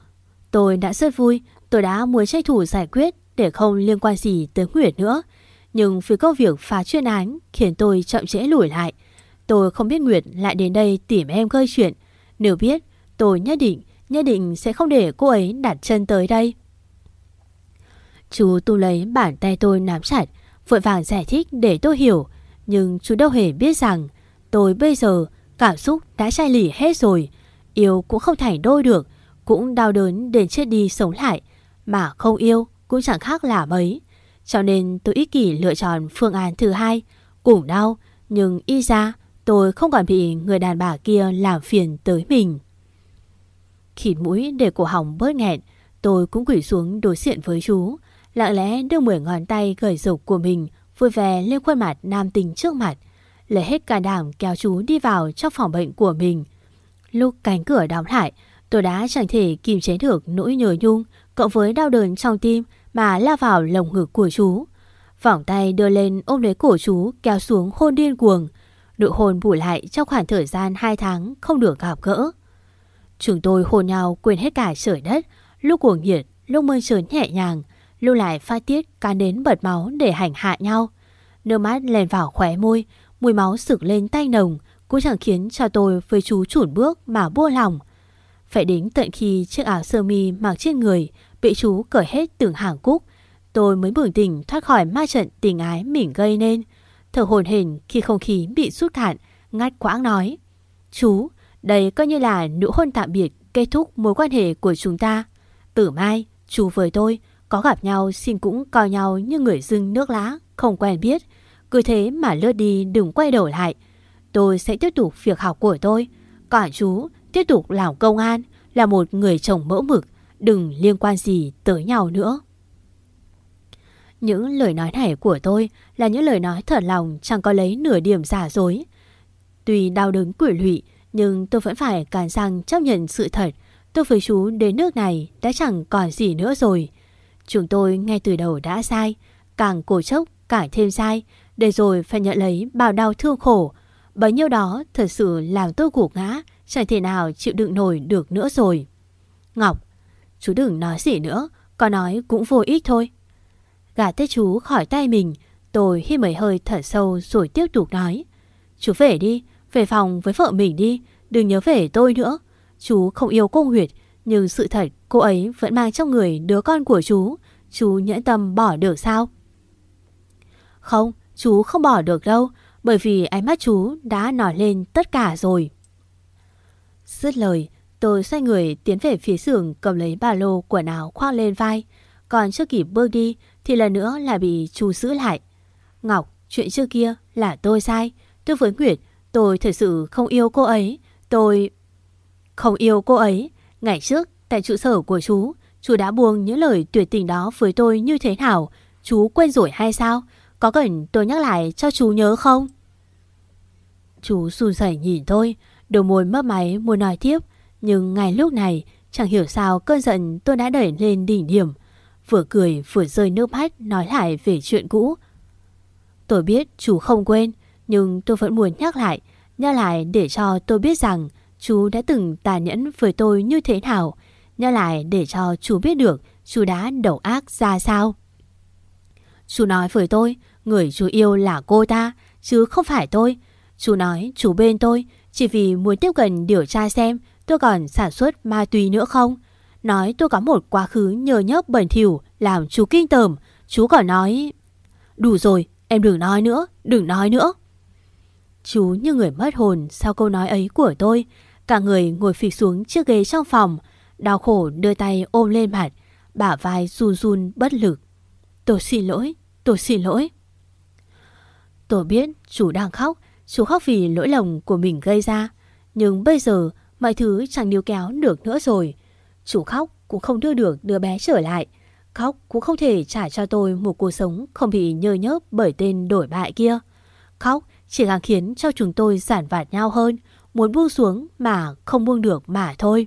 tôi đã rất vui, tôi đã muốn tranh thủ giải quyết để không liên quan gì tới Nguyệt nữa. Nhưng vì công việc phá chuyên án khiến tôi chậm trễ lùi lại. Tôi không biết Nguyệt lại đến đây tìm em gây chuyện. Nếu biết, tôi nhất định, nhất định sẽ không để cô ấy đặt chân tới đây. Chú tu lấy bàn tay tôi nắm chặt, vội vàng giải thích để tôi hiểu. Nhưng chú đâu hề biết rằng tôi bây giờ cảm xúc đã chai lì hết rồi. Yêu cũng không thành đôi được, cũng đau đớn đến chết đi sống lại. Mà không yêu cũng chẳng khác là mấy. Cho nên tôi ích kỷ lựa chọn phương án thứ hai, cùng đau. Nhưng y ra tôi không còn bị người đàn bà kia làm phiền tới mình. Khịt mũi để cổ họng bớt nghẹn, tôi cũng quỷ xuống đối diện với chú lặng lẽ đưa mười ngón tay gởi dục của mình vui vẻ lên khuôn mặt nam tình trước mặt, lấy hết cả đảm kéo chú đi vào trong phòng bệnh của mình. Lúc cánh cửa đóng lại, tôi đã chẳng thể kìm chế được nỗi nhớ nhung cộng với đau đớn trong tim mà la vào lồng ngực của chú. Vòng tay đưa lên ôm lấy cổ chú kéo xuống hôn điên cuồng. Nụ hôn bù lại trong khoảng thời gian 2 tháng không được gặp gỡ. Chúng tôi hôn nhau quên hết cả trời đất, lúc cuồng nhiệt, lúc mơn trớn nhẹ nhàng, lưu lại pha tiết cá đến bật máu để hành hạ nhau. Nước mắt lên vào khóe môi, mùi máu sực lên tay nồng, cũng chẳng khiến cho tôi với chú chủn bước mà buông lòng. Phải đến tận khi chiếc áo sơ mi mặc trên người bị chú cởi hết từng hàng cúc, tôi mới bừng tỉnh thoát khỏi ma trận tình ái mình gây nên. Thở hồn hển khi không khí bị rút cạn, ngắt quãng nói. Chú, đây coi như là nụ hôn tạm biệt kết thúc mối quan hệ của chúng ta. Từ mai, chú với tôi có gặp nhau xin cũng coi nhau như người dưng nước lá, không quen biết. Cứ thế mà lướt đi đừng quay đầu lại. Tôi sẽ tiếp tục việc học của tôi. Còn chú tiếp tục làm công an, là một người chồng mẫu mực, đừng liên quan gì tới nhau nữa. Những lời nói này của tôi là những lời nói thật lòng chẳng có lấy nửa điểm giả dối. Tuy đau đớn quỷ lụy, nhưng tôi vẫn phải càn răng chấp nhận sự thật. Tôi với chú đến nước này đã chẳng còn gì nữa rồi. Chúng tôi ngay từ đầu đã sai, càng cổ chốc càng thêm sai, để rồi phải nhận lấy bao đau thương khổ. Bấy nhiêu đó thật sự làm tôi gục ngã, chẳng thể nào chịu đựng nổi được nữa rồi. Ngọc, chú đừng nói gì nữa, có nói cũng vô ích thôi. Gả tết chú khỏi tay mình, tôi hít mấy hơi thở sâu rồi tiếp tục nói. Chú về đi, về phòng với vợ mình đi, đừng nhớ về tôi nữa. Chú không yêu cô Nguyệt, nhưng sự thật cô ấy vẫn mang trong người đứa con của chú. Chú nhẫn tâm bỏ được sao? Không, chú không bỏ được đâu, bởi vì ánh mắt chú đã nói lên tất cả rồi. Dứt lời, tôi xoay người tiến về phía xưởng cầm lấy ba lô quần áo khoác lên vai. Còn chưa kịp bước đi thì lần nữa lại bị chú giữ lại. Ngọc, chuyện trước kia là tôi sai. Tôi với Nguyệt, tôi thật sự không yêu cô ấy. Tôi... Không yêu cô ấy. Ngày trước, tại trụ sở của chú, chú đã buông những lời tuyệt tình đó với tôi như thế nào. Chú quên rồi hay sao? Có cần tôi nhắc lại cho chú nhớ không? Chú run rẩy nhìn tôi, đôi môi mấp máy muốn nói tiếp. Nhưng ngay lúc này, chẳng hiểu sao cơn giận tôi đã đẩy lên đỉnh điểm. Vừa cười vừa rơi nước mắt nói lại về chuyện cũ. Tôi biết chú không quên, nhưng tôi vẫn muốn nhắc lại, nhắc lại để cho tôi biết rằng chú đã từng tàn nhẫn với tôi như thế nào. nhớ lại để cho chú biết được chú đã đầu ác ra sao. Chú nói với tôi, người chú yêu là cô ta, chứ không phải tôi. Chú nói chú bên tôi chỉ vì muốn tiếp cận điều tra xem tôi còn sản xuất ma túy nữa không. Nói tôi có một quá khứ nhờ nhớp bẩn thỉu làm chú kinh tởm. Chú còn nói... Đủ rồi, em đừng nói nữa, đừng nói nữa. Chú như người mất hồn sau câu nói ấy của tôi. Cả người ngồi phịch xuống chiếc ghế trong phòng. Đau khổ đưa tay ôm lên mặt. Bả vai run run bất lực. Tôi xin lỗi, tôi xin lỗi. Tôi biết chú đang khóc. Chú khóc vì lỗi lầm của mình gây ra. Nhưng bây giờ mọi thứ chẳng níu kéo được nữa rồi. Chú khóc cũng không đưa được đứa bé trở lại. Khóc cũng không thể trả cho tôi một cuộc sống không bị nhơ nhớp bởi tên đổi bại kia. Khóc chỉ càng khiến cho chúng tôi giản vạt nhau hơn, muốn buông xuống mà không buông được mà thôi.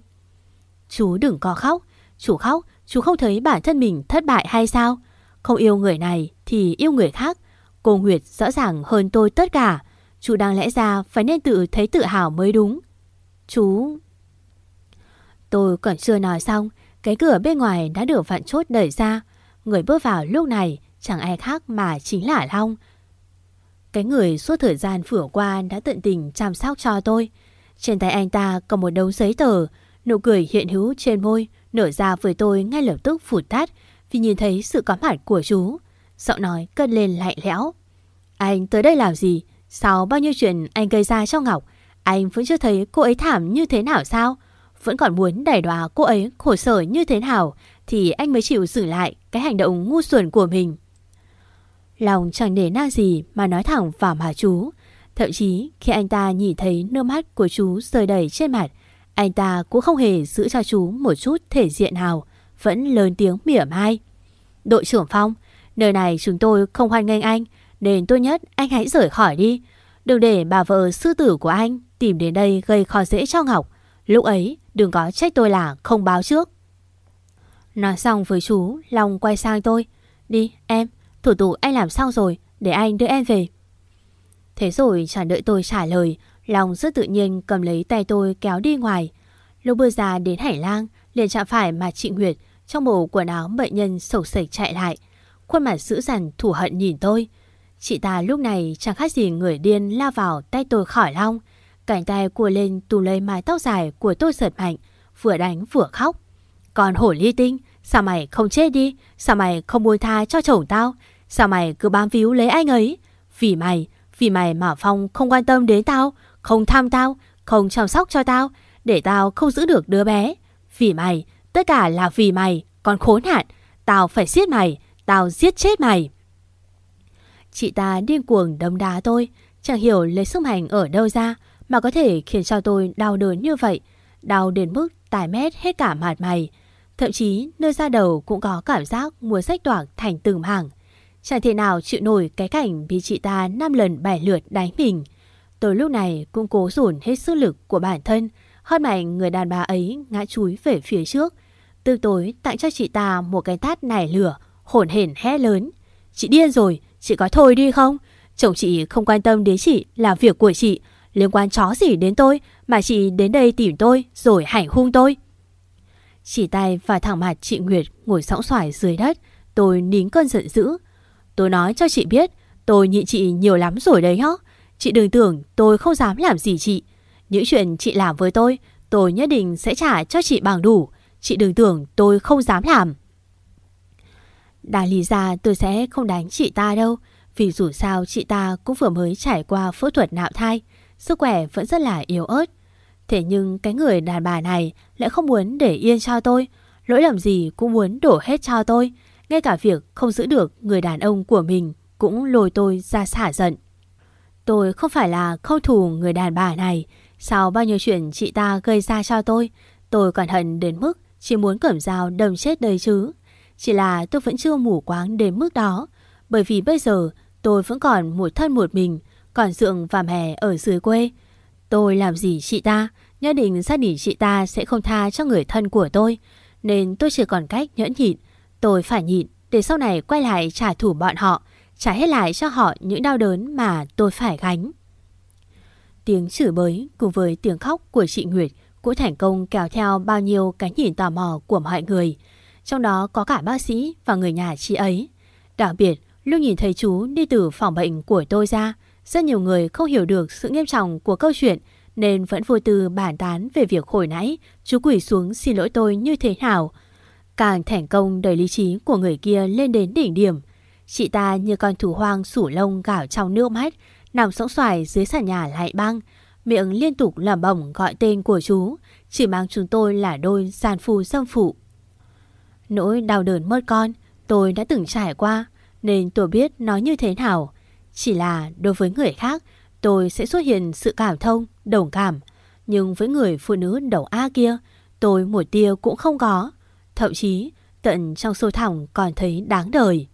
Chú đừng có khóc, chú khóc, chú không thấy bản thân mình thất bại hay sao? Không yêu người này thì yêu người khác. Cô Nguyệt rõ ràng hơn tôi tất cả. Chú đang lẽ ra phải nên tự thấy tự hào mới đúng. Chú... Tôi còn chưa nói xong, cái cửa bên ngoài đã được vặn chốt đẩy ra. Người bước vào lúc này chẳng ai khác mà chính là Long. Cái người suốt thời gian vừa qua đã tận tình chăm sóc cho tôi. Trên tay anh ta có một đống giấy tờ, nụ cười hiện hữu trên môi, nở ra với tôi ngay lập tức phụt tắt vì nhìn thấy sự có mặt của chú. Giọng nói cất lên lạnh lẽo. Anh tới đây làm gì? Sau bao nhiêu chuyện anh gây ra cho Ngọc, anh vẫn chưa thấy cô ấy thảm như thế nào sao? Vẫn còn muốn đẩy đọa cô ấy khổ sở như thế nào thì anh mới chịu xử lại cái hành động ngu xuẩn của mình. Lòng chẳng để na gì mà nói thẳng vào mà chú. Thậm chí khi anh ta nhìn thấy nước mắt của chú rơi đầy trên mặt, anh ta cũng không hề giữ cho chú một chút thể diện nào, vẫn lớn tiếng mỉa mai. Đội trưởng Phong, nơi này chúng tôi không hoan nghênh anh, nên tốt nhất anh hãy rời khỏi đi. Đừng để bà vợ sư tử của anh tìm đến đây gây khó dễ cho Ngọc. Lúc ấy đừng có trách tôi là không báo trước. Nói xong với chú, Long quay sang tôi. Đi em, Thủ tục anh làm xong rồi Để anh đưa em về Thế rồi chẳng đợi tôi trả lời Long rất tự nhiên cầm lấy tay tôi kéo đi ngoài Lúc bước ra đến hải lang liền chạm phải mà chị Nguyệt trong bộ quần áo bệnh nhân sầu sạch chạy lại. Khuôn mặt dữ dằn thủ hận nhìn tôi. Chị ta lúc này chẳng khác gì người điên la vào tay tôi khỏi long. Cảnh tay cua lên tù lấy mái tóc dài của tôi giật mạnh, vừa đánh vừa khóc. Còn hổ ly tinh, sao mày không chết đi? Sao mày không buông tha cho chồng tao? Sao mày cứ bám víu lấy anh ấy? Vì mày, vì mày mà Phong không quan tâm đến tao, không thăm tao, không chăm sóc cho tao, để tao không giữ được đứa bé. Vì mày, tất cả là vì mày, còn khốn hạn. Tao phải giết mày, tao giết chết mày. Chị ta điên cuồng đấm đá tôi, chẳng hiểu lấy sức mạnh ở đâu ra mà có thể khiến cho tôi đau đớn như vậy. Đau đến mức tải mét hết cả mặt mày. Thậm chí nơi da đầu cũng có cảm giác muốn sách toạc thành từng mảng. Chẳng thể nào chịu nổi cái cảnh bị chị ta năm lần 7 lượt đánh mình. Tôi lúc này cũng cố dồn hết sức lực của bản thân, hơn mạnh người đàn bà ấy ngã chúi về phía trước. Từ tối tặng cho chị ta một cái tát nảy lửa, hổn hển hét lớn. Chị điên rồi, chị có thôi đi không? Chồng chị không quan tâm đến chị là việc của chị. Liên quan chó gì đến tôi mà chị đến đây tìm tôi rồi hành hung tôi. Chỉ tay và thẳng mặt chị Nguyệt ngồi sõng xoài dưới đất. Tôi nín cơn giận dữ. Tôi nói cho chị biết, tôi nhịn chị nhiều lắm rồi đấy hả? Chị đừng tưởng tôi không dám làm gì chị. Những chuyện chị làm với tôi, tôi nhất định sẽ trả cho chị bằng đủ. Chị đừng tưởng tôi không dám làm. Đáng lý ra tôi sẽ không đánh chị ta đâu. Vì dù sao chị ta cũng vừa mới trải qua phẫu thuật nạo thai. Sức khỏe vẫn rất là yếu ớt. Thế nhưng cái người đàn bà này lại không muốn để yên cho tôi. Lỗi lầm gì cũng muốn đổ hết cho tôi. Ngay cả việc không giữ được người đàn ông của mình cũng lôi tôi ra xả giận. Tôi không phải là không thù người đàn bà này. Sau bao nhiêu chuyện chị ta gây ra cho tôi, tôi còn hận đến mức chỉ muốn cẩm dao đâm chết đây chứ. Chỉ là tôi vẫn chưa mù quáng đến mức đó. Bởi vì bây giờ tôi vẫn còn một thân một mình, còn dượng và mẹ ở dưới quê. Tôi làm gì chị ta, nhất định gia đình chị ta sẽ không tha cho người thân của tôi. Nên tôi chỉ còn cách nhẫn nhịn. Tôi phải nhịn để sau này quay lại trả thù bọn họ, trả hết lại cho họ những đau đớn mà tôi phải gánh. Tiếng chửi bới cùng với tiếng khóc của chị Nguyệt cũng thành công kéo theo bao nhiêu cái nhìn tò mò của mọi người. Trong đó có cả bác sĩ và người nhà chị ấy. Đặc biệt, lúc nhìn thấy chú đi từ phòng bệnh của tôi ra, rất nhiều người không hiểu được sự nghiêm trọng của câu chuyện nên vẫn vô tư bản tán về việc hồi nãy chú quỷ xuống xin lỗi tôi như thế nào. Càng thành công đẩy lý trí của người kia lên đến đỉnh điểm. Chị ta như con thú hoang sủ lông gạo trong nước mắt, nằm sóng xoài dưới sàn nhà lại băng, miệng liên tục lẩm bẩm gọi tên của chú, chỉ mang chúng tôi là đôi gian phu xâm phụ. Nỗi đau đớn mất con, tôi đã từng trải qua, nên tôi biết nói như thế nào. Chỉ là đối với người khác, tôi sẽ xuất hiện sự cảm thông, đồng cảm. Nhưng với người phụ nữ đầu A kia, tôi một tia cũng không có. Thậm chí, tận trong sâu thẳm còn thấy đáng đời.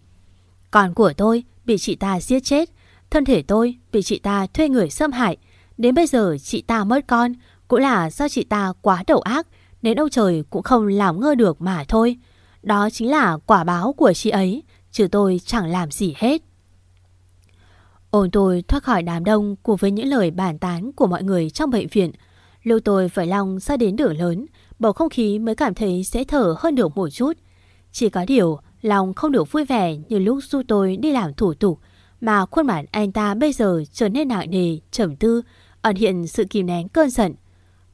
Con của tôi bị chị ta giết chết, thân thể tôi bị chị ta thuê người xâm hại. Đến bây giờ chị ta mất con, cũng là do chị ta quá đầu ác, nên ông trời cũng không làm ngơ được mà thôi. Đó chính là quả báo của chị ấy, chứ tôi chẳng làm gì hết. Ôn tôi thoát khỏi đám đông cùng với những lời bàn tán của mọi người trong bệnh viện. Lưu tôi phải lòng ra đến đường lớn, bầu không khí mới cảm thấy dễ thở hơn được một chút. Chỉ có điều, lòng không được vui vẻ như lúc du tôi đi làm thủ tục, mà khuôn mặt anh ta bây giờ trở nên nặng nề, trầm tư, ẩn hiện sự kìm nén cơn giận.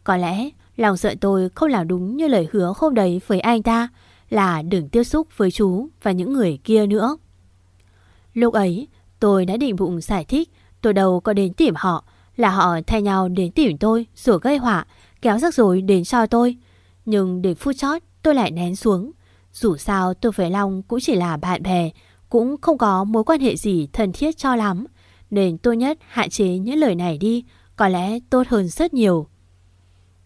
Có lẽ lòng sợ tôi không làm đúng như lời hứa hôm đấy với anh ta là đừng tiếp xúc với chú và những người kia nữa. Lúc ấy, tôi đã định bụng giải thích tôi đâu có đến tìm họ, là họ thay nhau đến tìm tôi rồi gây họa, kéo rắc rối đến cho tôi. Nhưng để phút chót tôi lại nén xuống. Dù sao tôi với Long cũng chỉ là bạn bè, cũng không có mối quan hệ gì thân thiết cho lắm. Nên tôi nhất hạn chế những lời này đi, có lẽ tốt hơn rất nhiều.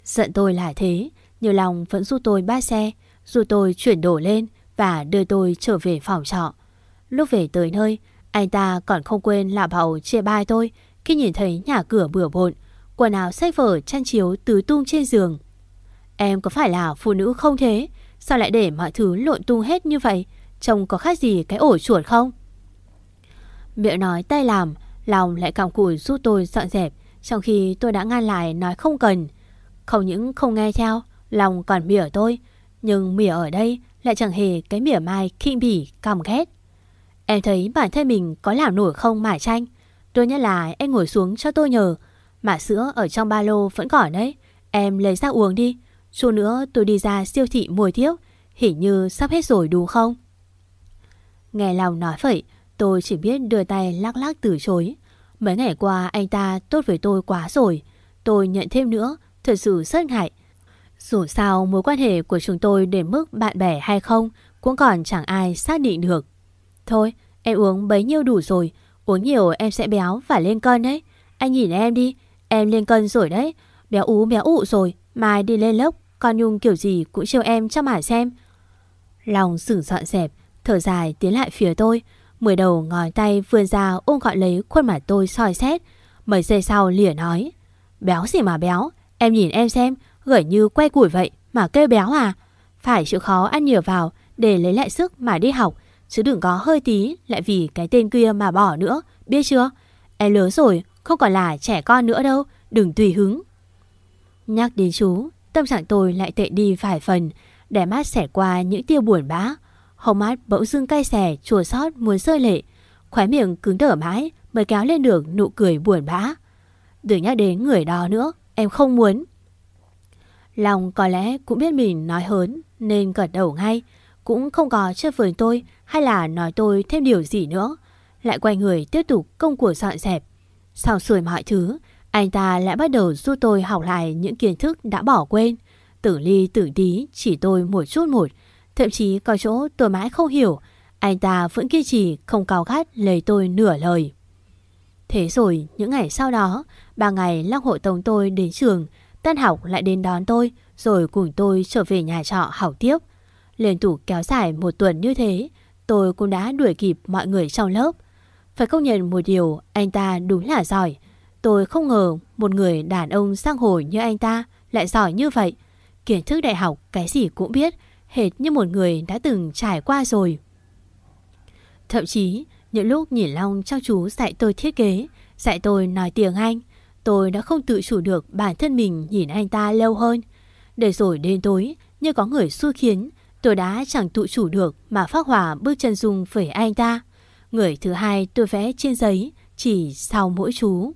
Giận tôi là thế, nhiều lòng vẫn giúp tôi ba xe, dù tôi chuyển đổ lên và đưa tôi trở về phòng trọ. Lúc về tới nơi, anh ta còn không quên là bảo chia bai tôi khi nhìn thấy nhà cửa bừa bộn, quần áo sách vở chăn chiếu tứ tung trên giường. Em có phải là phụ nữ không thế? Sao lại để mọi thứ lộn tung hết như vậy? Trông có khác gì cái ổ chuột không? Miệng nói tay làm, lòng lại cảm củi giúp tôi dọn dẹp, trong khi tôi đã ngăn lại nói không cần. Không những không nghe theo, lòng còn mỉa tôi, nhưng mỉa ở đây lại chẳng hề cái mỉa mai khinh bỉ, căm ghét. Em thấy bản thân mình có làm nổi không mà tranh. Tôi nhất là em ngồi xuống cho tôi nhờ. Mà sữa ở trong ba lô vẫn còn đấy. Em lấy ra uống đi. Chút nữa tôi đi ra siêu thị mua thiếu Hình như sắp hết rồi đúng không? Nghe lòng nói vậy, tôi chỉ biết đưa tay lắc lắc từ chối. Mấy ngày qua anh ta tốt với tôi quá rồi. Tôi nhận thêm nữa, thật sự rất ngại. Dù sao mối quan hệ của chúng tôi đến mức bạn bè hay không cũng còn chẳng ai xác định được. Thôi, em uống bấy nhiêu đủ rồi. Uống nhiều em sẽ béo và lên cân đấy. Anh nhìn em đi, em lên cân rồi đấy. Béo ú béo ụ rồi, mai đi lên lớp, con Nhung kiểu gì cũng chiều em cho mà xem. Lòng sửng dọn dẹp, thở dài tiến lại phía tôi. Mười đầu ngón tay vươn ra ôm gọn lấy khuôn mặt tôi soi xét. Mấy giây sau lìa nói. Béo gì mà béo, em nhìn em xem, gửi như que củi vậy mà kêu béo à. Phải chịu khó ăn nhiều vào để lấy lại sức mà đi học. Chứ đừng có hơi tí lại vì cái tên kia mà bỏ nữa, biết chưa? Em lớn rồi, không còn là trẻ con nữa đâu, đừng tùy hứng. Nhắc đến chú, tâm trạng tôi lại tệ đi vài phần, để mắt xẻ qua những tia buồn bã. Hồng mắt bỗng dưng cay xẻ, chua xót muốn rơi lệ. Khóe miệng cứng đở mãi mới kéo lên được nụ cười buồn bã. Đừng nhắc đến người đó nữa, em không muốn. Lòng có lẽ cũng biết mình nói hớn nên gật đầu ngay. Cũng không có chất với tôi hay là nói tôi thêm điều gì nữa. Lại quay người tiếp tục công cuộc dọn dẹp. Sau xuôi mọi thứ, anh ta lại bắt đầu giúp tôi học lại những kiến thức đã bỏ quên. Tử ly tử tí chỉ tôi một chút một. Thậm chí có chỗ tôi mãi không hiểu. Anh ta vẫn kiên trì không cao gắt lấy tôi nửa lời. Thế rồi những ngày sau đó, ba ngày lăng hộ tống tôi đến trường, tan học lại đến đón tôi, rồi cùng tôi trở về nhà trọ học tiếp. Liên tục kéo dài một tuần như thế, tôi cũng đã đuổi kịp mọi người trong lớp. Phải công nhận một điều, anh ta đúng là giỏi. Tôi không ngờ một người đàn ông sang hồ như anh ta lại giỏi như vậy. Kiến thức đại học cái gì cũng biết, hệt như một người đã từng trải qua rồi. Thậm chí, những lúc nhìn Long trong chú dạy tôi thiết kế, dạy tôi nói tiếng Anh, tôi đã không tự chủ được bản thân mình nhìn anh ta lâu hơn. Để rồi đến tối, như có người xui khiến, tôi đã chẳng tự chủ được mà phát hỏa bước chân dung về anh ta. Người thứ hai tôi vẽ trên giấy chỉ sau mỗi chú.